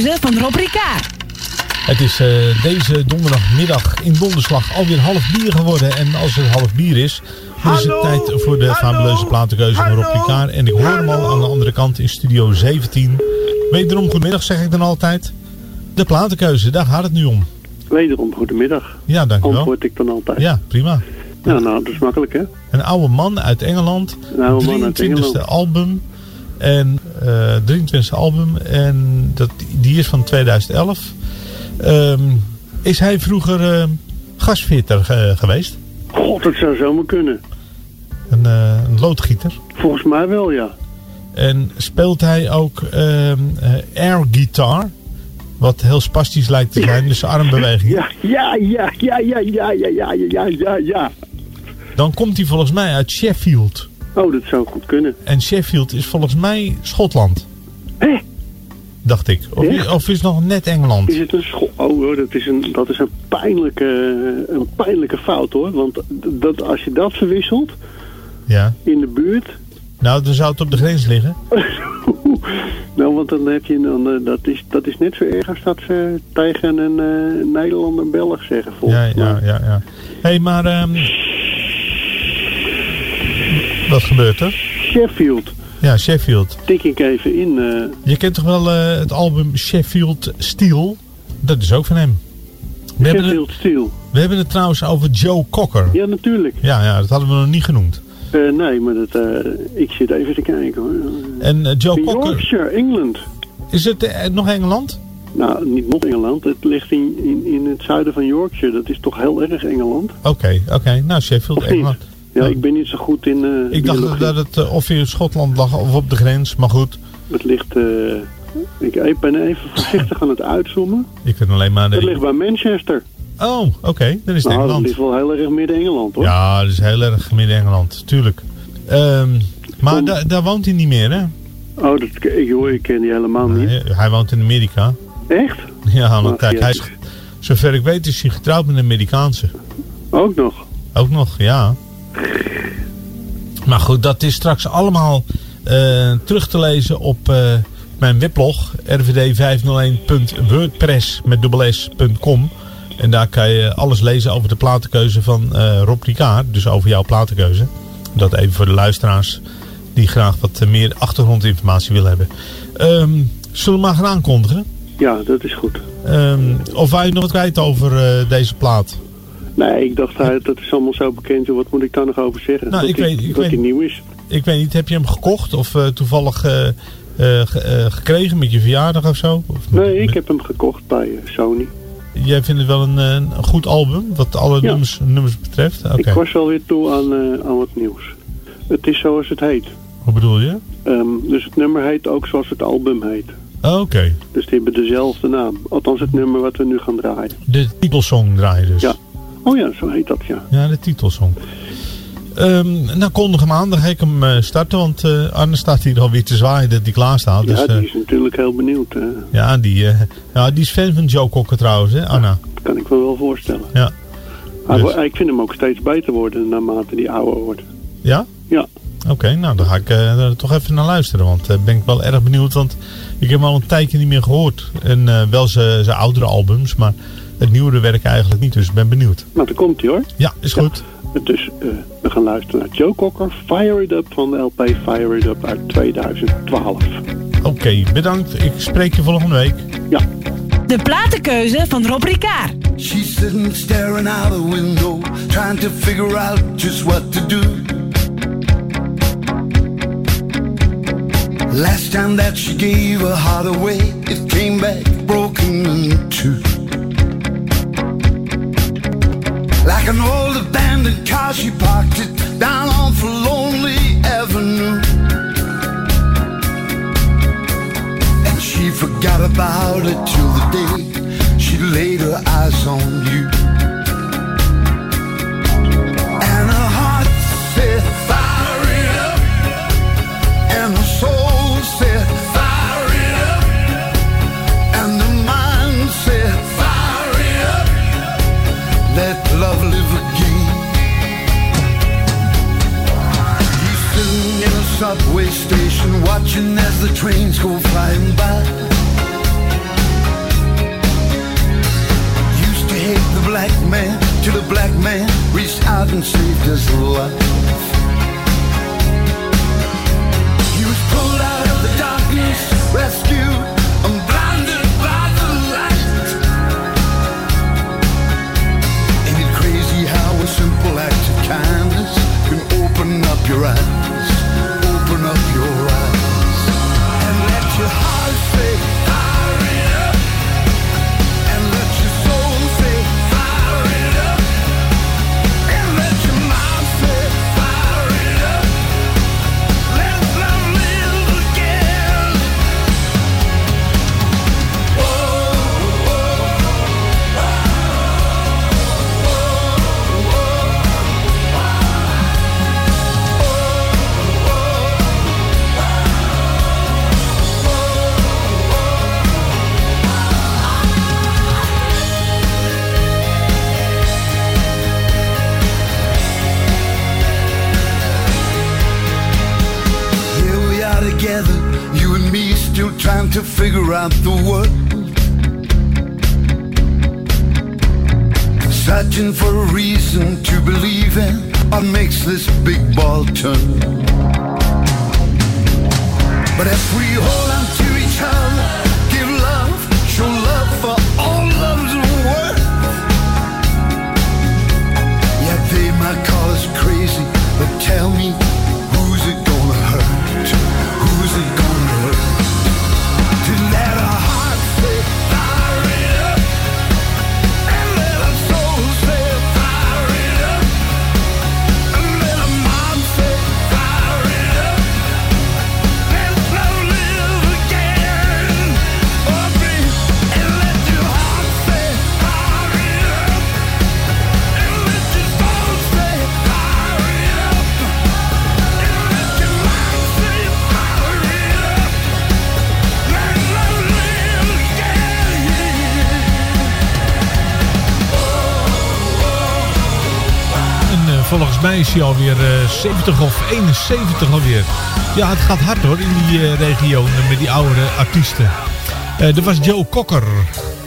Van Rob Ricard. Het is eh, deze donderdagmiddag in donderslag alweer half bier geworden. En als het half bier is, dan is het tijd voor de fabuleuze platenkeuze van Rob Ricard. En ik hoor hem al aan de andere kant in studio 17. Wederom goedemiddag zeg ik dan altijd. De platenkeuze, daar gaat het nu om. Wederom, goedemiddag. Ja, dankjewel. Antwoord ik dan altijd. Ja, prima. Ja, nou, dat is makkelijk, hè? Een oude man uit Engeland. Een oude man uit 23e Engeland. album. En 23e album. En dat, die is van 2011. Ehm, is hij vroeger eh, gasfitter ge- geweest? God, dat zou zomaar kunnen. Een, eh, een loodgieter. Volgens mij wel, ja. En speelt hij ook ehm, eh, air guitar? Wat heel spastisch lijkt te zijn. Dus armbeweging. Ja, ja, ja, ja, ja, ja, ja, ja, ja, ja, ja. Dan komt hij volgens mij uit Sheffield. Oh, dat zou goed kunnen. En Sheffield is volgens mij Schotland. Dacht ik. Of, of is het nog net Engeland? Is het een school? Oh, dat is een, dat is een pijnlijke, een pijnlijke fout, hoor. Want dat, als je dat verwisselt Ja. in de buurt... Nou, dan zou het op de grens liggen. Nou, want dan heb je... Dan, eh, dat, is, dat is net zo erg als dat ze tegen een eh, Nederlander Belg zeggen, Ja, volgens mij. ja, ja, ja. Hé, hey, maar... ehm, wat gebeurt er? Sheffield. Ja, Sheffield. Tik ik even in. eh, Je kent toch wel eh, het album Sheffield Steel? Dat is ook van hem. We hebben, Sheffield Steel. we hebben het trouwens over Joe Cocker. Ja, natuurlijk. Ja, ja, dat hadden we nog niet genoemd. Eh, nee, maar dat, ik zit even te kijken hoor. En Joe In Cocker... Yorkshire, Engeland. Is het nog Engeland? Nou, niet nog Engeland. Het ligt in, in, in het zuiden van Yorkshire. Dat is toch heel erg Engeland. Oké, oké. Nou, Sheffield? Engeland. Ja, ik ben niet zo goed in eh Ik dacht dat het eh, of in Schotland lag of op de grens, maar goed. Het ligt... eh, ik ben even voorzichtig aan het uitzoomen. Je kunt alleen maar... Het ligt bij Manchester. Oh, oké. Dan is het nou, dat Engeland. ligt wel heel erg midden Engeland hoor. Ja, dat is heel erg midden-Engeland, tuurlijk. Ehm, maar da- daar woont hij niet meer, hè? Oh, dat, ik, joh, ik ken die helemaal niet. Hij, hij woont in Amerika. Echt? Ja, een Ach, tijd. Hij is, zover ik weet is hij getrouwd met een Amerikaanse. Ook nog? Ook nog, ja. Maar goed, dat is straks allemaal eh, terug te lezen op eh, mijn weblog rvd501.wordpress met. En daar kan je alles lezen over de platenkeuze van eh, Rob Ricard. Dus over jouw platenkeuze. Dat even voor de luisteraars die graag wat meer achtergrondinformatie willen hebben. Ehm, zullen we maar gaan aankondigen? Ja, dat is goed. Ehm, of wij nog wat kwijt over deze plaat? Nee, ik dacht, dat is allemaal zo bekend. Wat moet ik daar nog over zeggen? Nou, dat ik die, weet- ik dat weet- die nieuw is. Ik weet niet, heb je hem gekocht of eh, toevallig eh, eh, ge- gekregen met je verjaardag of zo? Of Nee, ik heb hem gekocht bij Sony. Jij vindt het wel een, een goed album, wat alle Ja. nummers, nummers betreft? Ik was wel weer toe aan, aan wat nieuws. Het is zoals het heet. Hoe bedoel je? Ehm, dus het nummer heet ook zoals het album heet. Oh, Oké, Dus die hebben dezelfde naam. Althans het nummer wat we nu gaan draaien. de titelsong draaien dus. Ja. Oh ja, zo heet dat ja. Ja, de titelsong. Ehm nou, kondig hem aan, dan ga ik hem eh, starten, want eh Arne staat hier alweer te zwaaien dat hij klaar staat. Dus, ja, eh, die is natuurlijk heel benieuwd. eh. ja, die, eh, ja, die is fan van Joe Cocker trouwens, hè, Anna? dat kan ik me wel voorstellen. Ja. Hij Dus- Ik vind hem ook steeds beter worden naarmate die ouder wordt. Ja? Ja. Oké, nou dan ga ik eh, er toch even naar luisteren. Want uh, ben ik wel erg benieuwd. Want ik heb hem al een tijdje niet meer gehoord. En eh, wel zijn oudere albums. Maar het nieuwere werk eigenlijk niet. Dus ik ben benieuwd. Nou, daar komt hij hoor. Ja, is goed. Dus eh, we gaan luisteren naar Joe Cocker, Fire It Up van de LP Fire It Up uit 2012. Oké, bedankt. Ik spreek je volgende week. Ja. De platenkeuze van Rob Ricard. She's sitting staring out the window, trying to figure out just what to do. Last time that she gave her heart away, it came back broken in two. Like an old abandoned car, she parked it down on for Lonely Avenue. And she forgot about it till the day she laid her eyes on you. Subway station, watching as the trains go flying by. Used to hate the black man, till the black man reached out and saved his life. He was pulled out of the darkness, to figure out the world. Searching for a reason to believe in what makes this big ball turn. But if we hold on mij is hij alweer eh 70 of 71 alweer. Ja, het gaat hard hoor in die eh, regio eh, met die oudere artiesten. Eh er was Joe Cocker.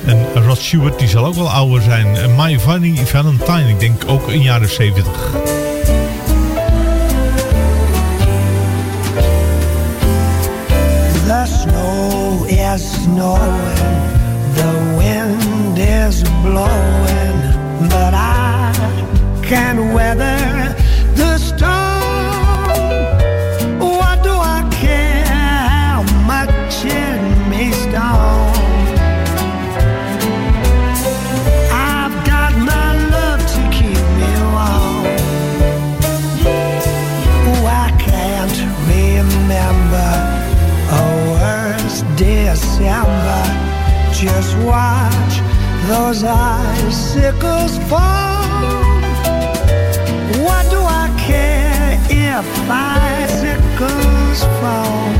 En Rod Stewart, die zal ook wel ouder zijn. En My Funny Valentine, ik denk ook in jaren 70. The snow the wind is blowing, but can weather the storm. What do I care how much it may storm? I've got my love to keep me warm. I can't remember a worse December. Just watch those icicles fall. bicycles fall.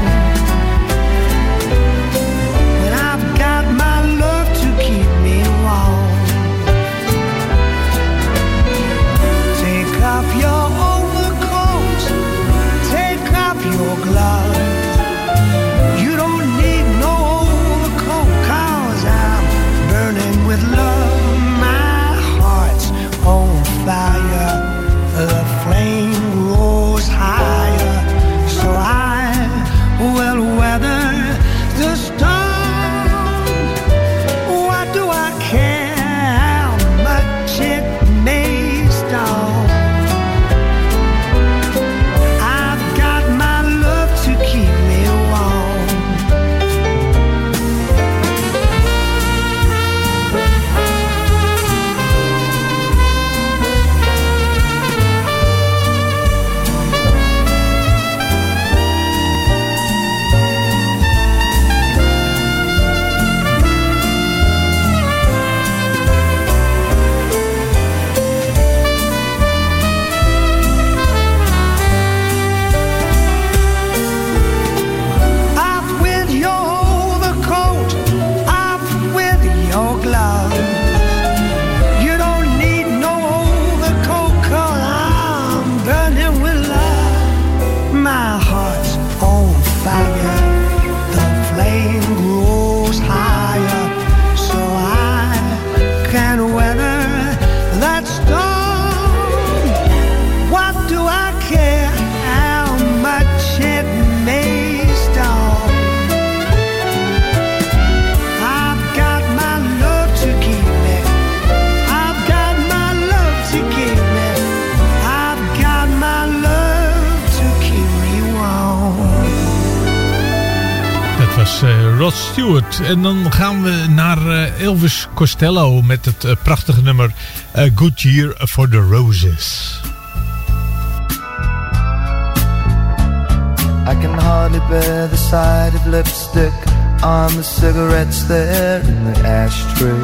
Stewart. En dan gaan we naar eh, Elvis Costello met het eh, prachtige nummer eh, Good Year for the Roses. I can hardly bear the sight of lipstick on the cigarettes there in the ashtray.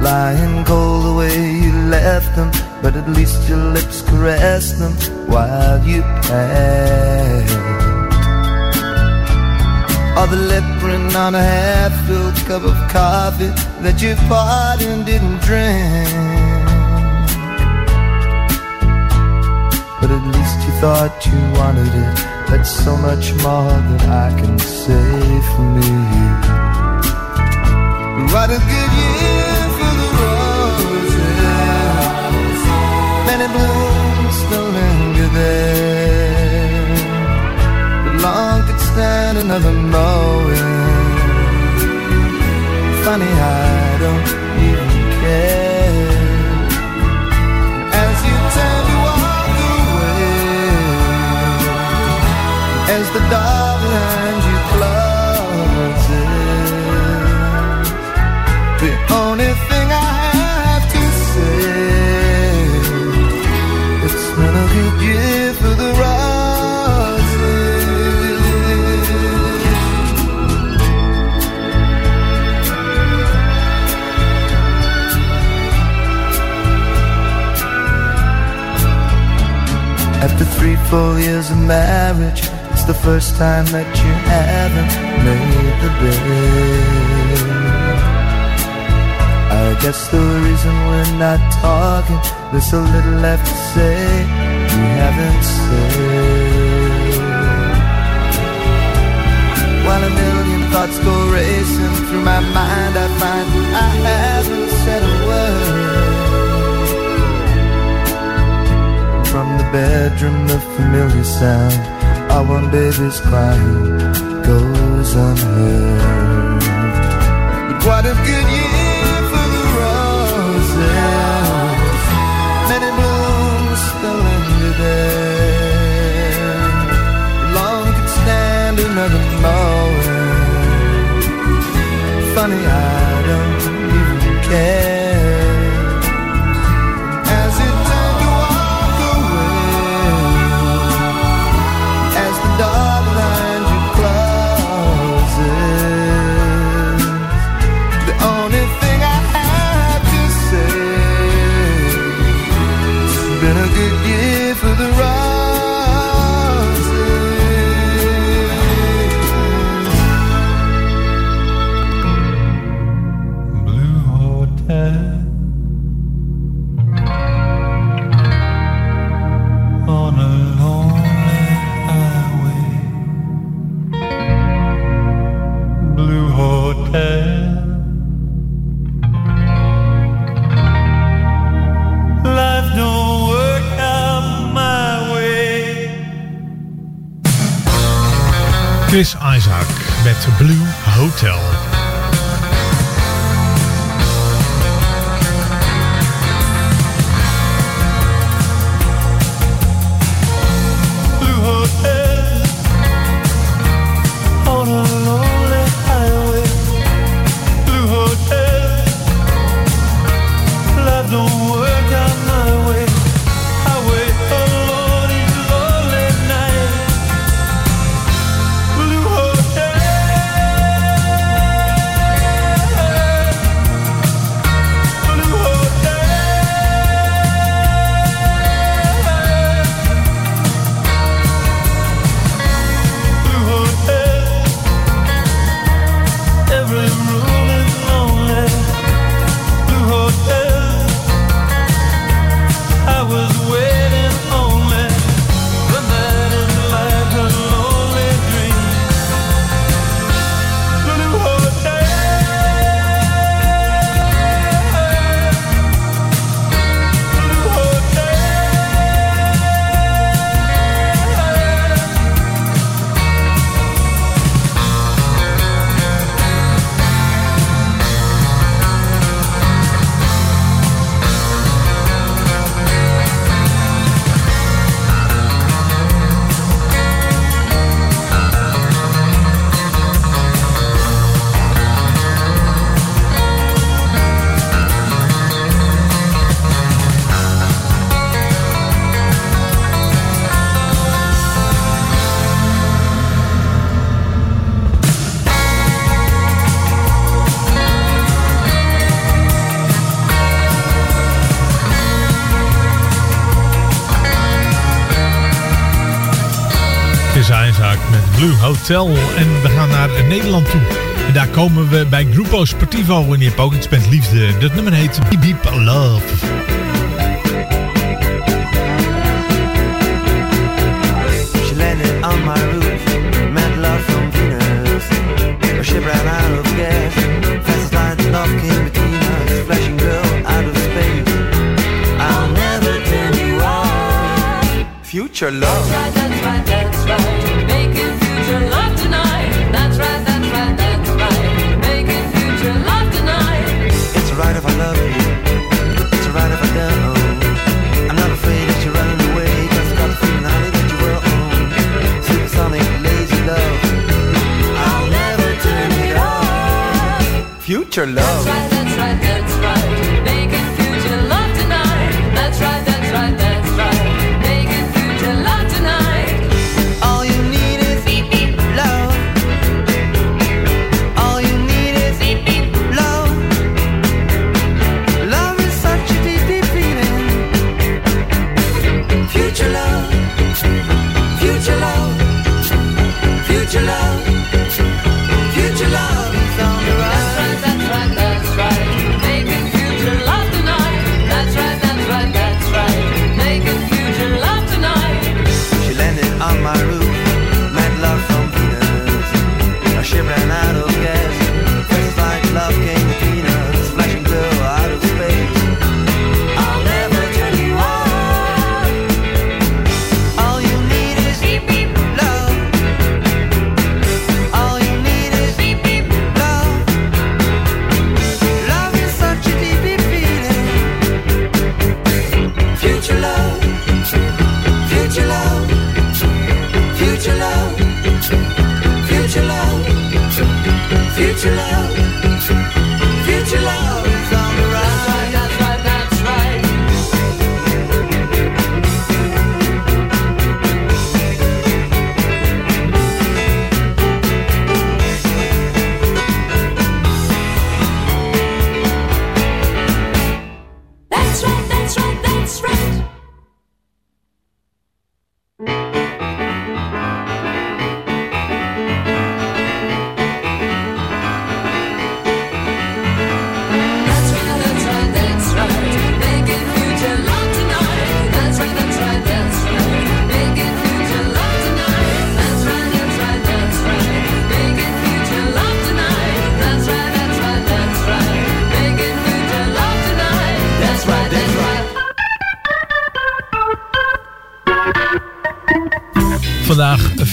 Lying cold the way you left them, but at least your lips caressed them while you passed. The lip on a half-filled cup of coffee that you poured and didn't drink. but at least you thought you wanted it. That's so much more than I can say for me. What a good year stand another mowing. Funny, I don't even care. As you turn to walk away, as the door four years of marriage, it's the first time that you haven't made the bed. I guess the reason we're not talking, there's so little left to say we haven't said. While a million thoughts go racing through my mind, I find I haven't said a word. Bedroom, the familiar sound of one baby's crying goes unheard. But what a good year for the roses. Many blooms still linger there. Long could stand another moment. Funny, I don't even care. Hotel. En we gaan naar Nederland toe. En daar komen we bij Grupo Sportivo. En die heeft ook iets met liefde. Dat nummer heet Beep Beep Love. She landed on my roof, met love from off. Future love. Future love,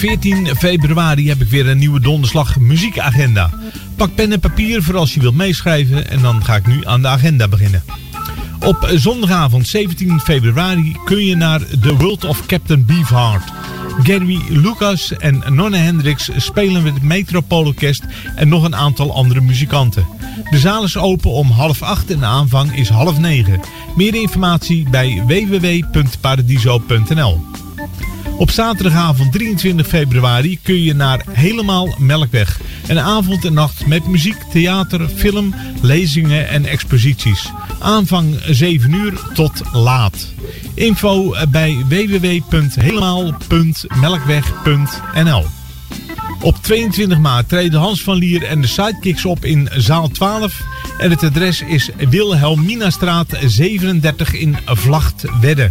14 februari heb ik weer een nieuwe donderslag muziekagenda. Pak pen en papier voor als je wilt meeschrijven en dan ga ik nu aan de agenda beginnen. Op zondagavond 17 februari kun je naar The World of Captain Beefheart. Gary Lucas en Nonne Hendricks spelen met het Metropoolorkest en nog een aantal andere muzikanten. De zaal is open om half acht en de aanvang is half negen. Meer informatie bij www.paradiso.nl op zaterdagavond 23 februari kun je naar Helemaal Melkweg. Een avond en nacht met muziek, theater, film, lezingen en exposities. Aanvang 7 uur tot laat. Info bij www.helemaal.melkweg.nl Op 22 maart treden Hans van Lier en de Sidekicks op in zaal 12. En het adres is Wilhelminastraat 37 in Vlachtwedde.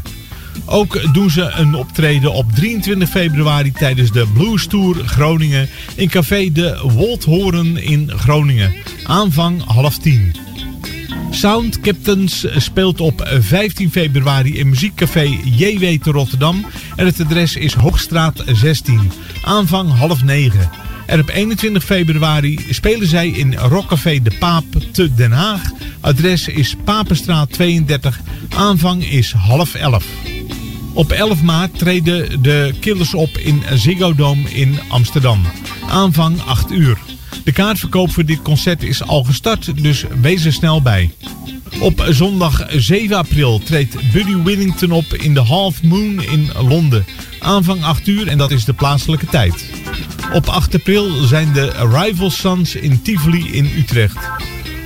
Ook doen ze een optreden op 23 februari tijdens de Blues Tour Groningen in café De Wolthoren in Groningen. Aanvang half tien. Sound Captains speelt op 15 februari in muziekcafé JW te Rotterdam en het adres is Hoogstraat 16. Aanvang half negen. En op 21 februari spelen zij in Rockcafé De Paap te Den Haag. Adres is Papenstraat 32. Aanvang is half elf. Op 11 maart treden de Killers op in Ziggo Dome in Amsterdam. Aanvang 8 uur. De kaartverkoop voor dit concert is al gestart, dus wees er snel bij. Op zondag 7 april treedt Buddy Whittington op in de Half Moon in Londen. Aanvang 8 uur en dat is de plaatselijke tijd. Op 8 april zijn de Arrival Sons in Tivoli in Utrecht.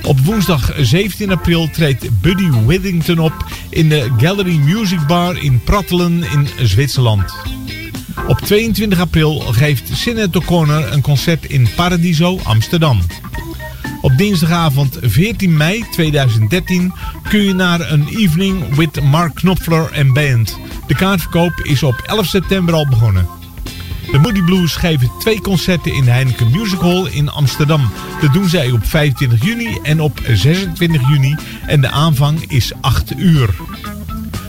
Op woensdag 17 april treedt Buddy Whittington op in de Gallery Music Bar in Prattelen in Zwitserland. Op 22 april geeft Sinead O'Connor een concert in Paradiso, Amsterdam. Op dinsdagavond 14 mei 2013 kun je naar een evening with Mark Knopfler en band. De kaartverkoop is op 11 september al begonnen. De Moody Blues geven twee concerten in de Heineken Music Hall in Amsterdam. Dat doen zij op 25 juni en op 26 juni en de aanvang is 8 uur.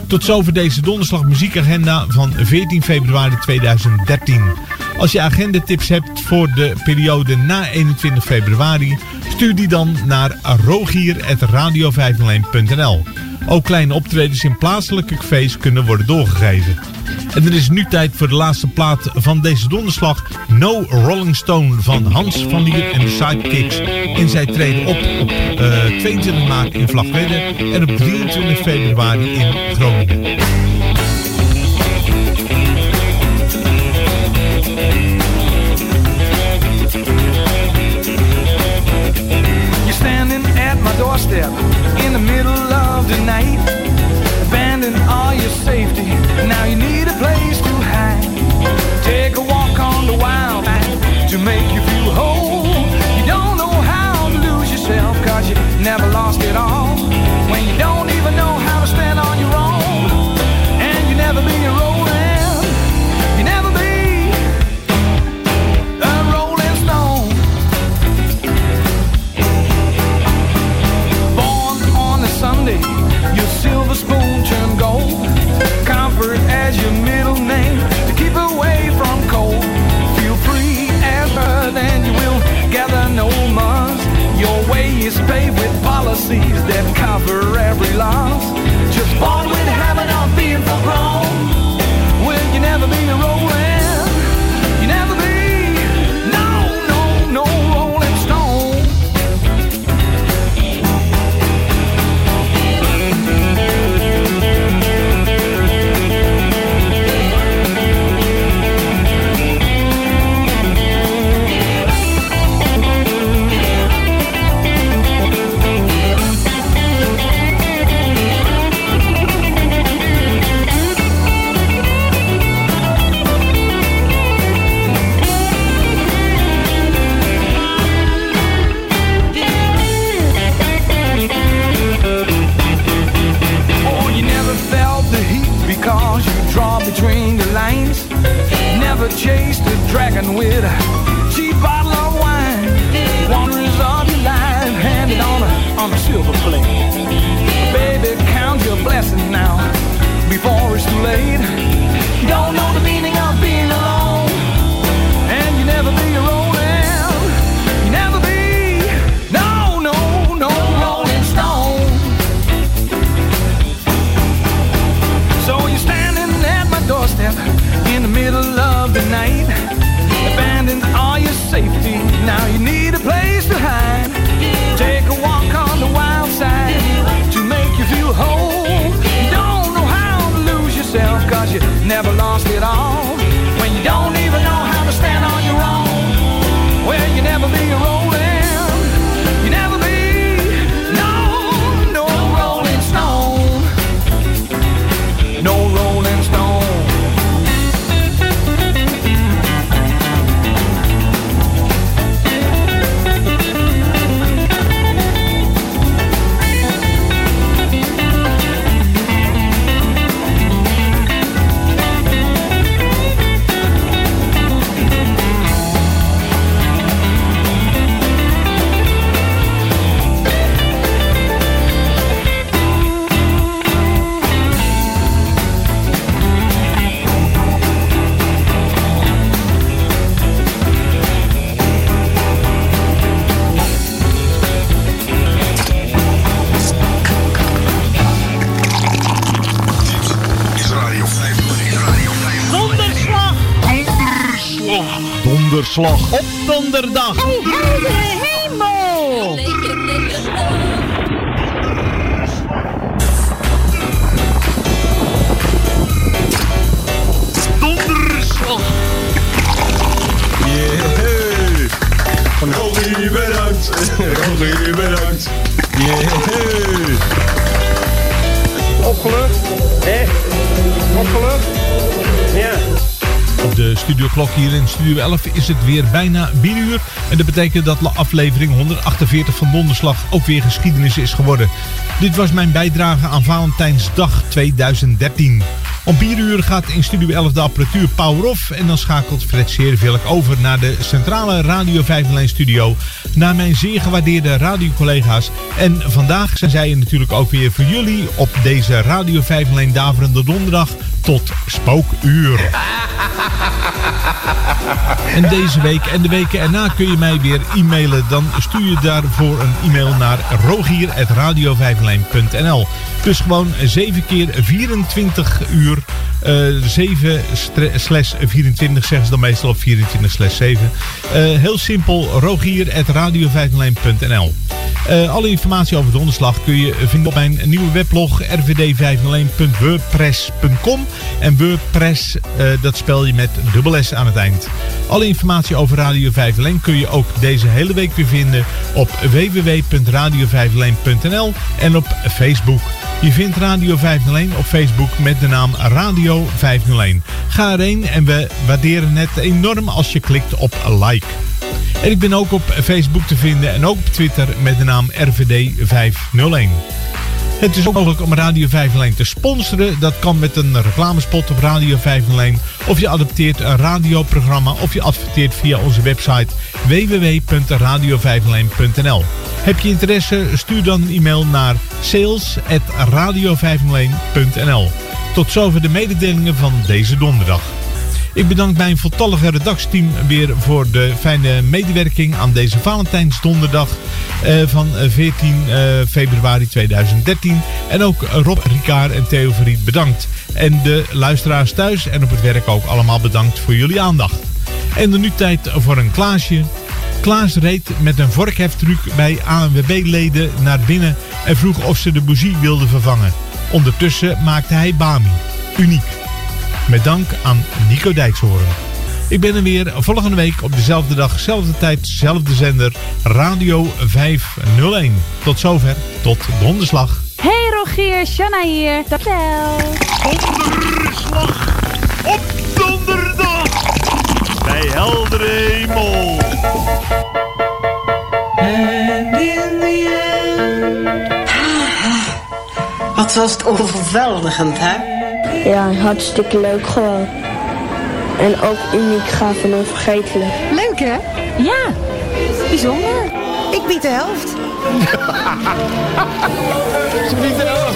Tot zover deze donderslag muziekagenda van 14 februari 2013. Als je agendatips hebt voor de periode na 21 februari, stuur die dan naar rogier.radio501.nl. Ook kleine optredens in plaatselijke cafés kunnen worden doorgegeven. En er is nu tijd voor de laatste plaat van deze donderslag. No Rolling Stone van Hans van Lier en de Sidekicks. En zij treden op op eh, 22 maart in Vlagwedde en op 23 februari in Groningen. You're doorstep middle of the night, abandon all your safety. Now you need a place to hide. Take a walk on the wild path to make you feel whole. You don't know how to lose yourself, cause you never lost it all. that cover every loss. Just born with heaven, or being for. Chased a dragon with a cheap bottle of wine. Wanderers of your life, handed on a, on a silver plate. Baby, count your blessings now, before it's too late. Don't know the meaning of being alone, Donderslag op donderdag. hemel! Donderslag. Yeah. Rogier, bedankt. Rogier, bedankt. Yeah. Opgelucht? Hé? Opgelucht? Ja. De studioklok hier in Studio 11 is het weer bijna binnen uur. En dat betekent dat de aflevering 148 van Donderslag ook weer geschiedenis is geworden. Dit was mijn bijdrage aan Valentijnsdag 2013. Om 4 uur gaat in Studio 11 de apparatuur power off. En dan schakelt Fred Serenvelk over naar de centrale Radio 501 studio. Naar mijn zeer gewaardeerde radiocollega's. En vandaag zijn zij natuurlijk ook weer voor jullie op deze Radio 501 Daverende Donderdag tot spookuur. En deze week en de weken erna kun je mij weer e-mailen. Dan stuur je daarvoor een e-mail naar rogier.radio501.nl Dus gewoon 7 keer 24 uur. eh 7 stre- slash 24 zeggen ze dan meestal op 24 slash 7. Eh, heel simpel, rogier.radio501.nl Eh, alle informatie over de onderslag kun je vinden op mijn nieuwe weblog rvd501.wordpress.com. En WordPress, eh, dat spel je met dubbel S aan het eind. Alle informatie over Radio 501 kun je ook deze hele week weer vinden op www.radio501.nl en op Facebook. Je vindt Radio 501 op Facebook met de naam Radio 501. Ga erheen en we waarderen het enorm als je klikt op like. En ik ben ook op Facebook te vinden en ook op Twitter met de naam RVD501. Het is ook mogelijk om Radio 501 te sponsoren. Dat kan met een reclamespot op Radio 501. Of je adopteert een radioprogramma of je adverteert via onze website www.radio501.nl Heb je interesse? Stuur dan een e-mail naar sales.radio501.nl Tot zover de mededelingen van deze donderdag. Ik bedank mijn voltallige redactieteam weer voor de fijne medewerking aan deze Valentijnsdonderdag eh, van eh, 14 eh, februari 2013. En ook Rob, Ricard en Theo Verriet bedankt. En de luisteraars thuis en op het werk ook allemaal bedankt voor jullie aandacht. En dan nu tijd voor een Klaasje. Klaas reed met een vorkheftruc bij ANWB-leden naar binnen en vroeg of ze de bougie wilden vervangen. Ondertussen maakte hij Bami. Uniek. Met dank aan Nico Dijkshoorn. Ik ben er weer volgende week op dezelfde dag, dezelfde tijd, dezelfde zender, Radio 501. Tot zover, tot donderslag. Hey Rogier, Shanna hier. Dankjewel. Donderslag op donderdag bij heldere hemel. And in the end. Wat was het overweldigend, hè? Ja, hartstikke leuk gewoon. En ook uniek, gaaf en onvergetelijk. Leuk hè? Ja, bijzonder. Ik bied de helft. Ze biedt de helft.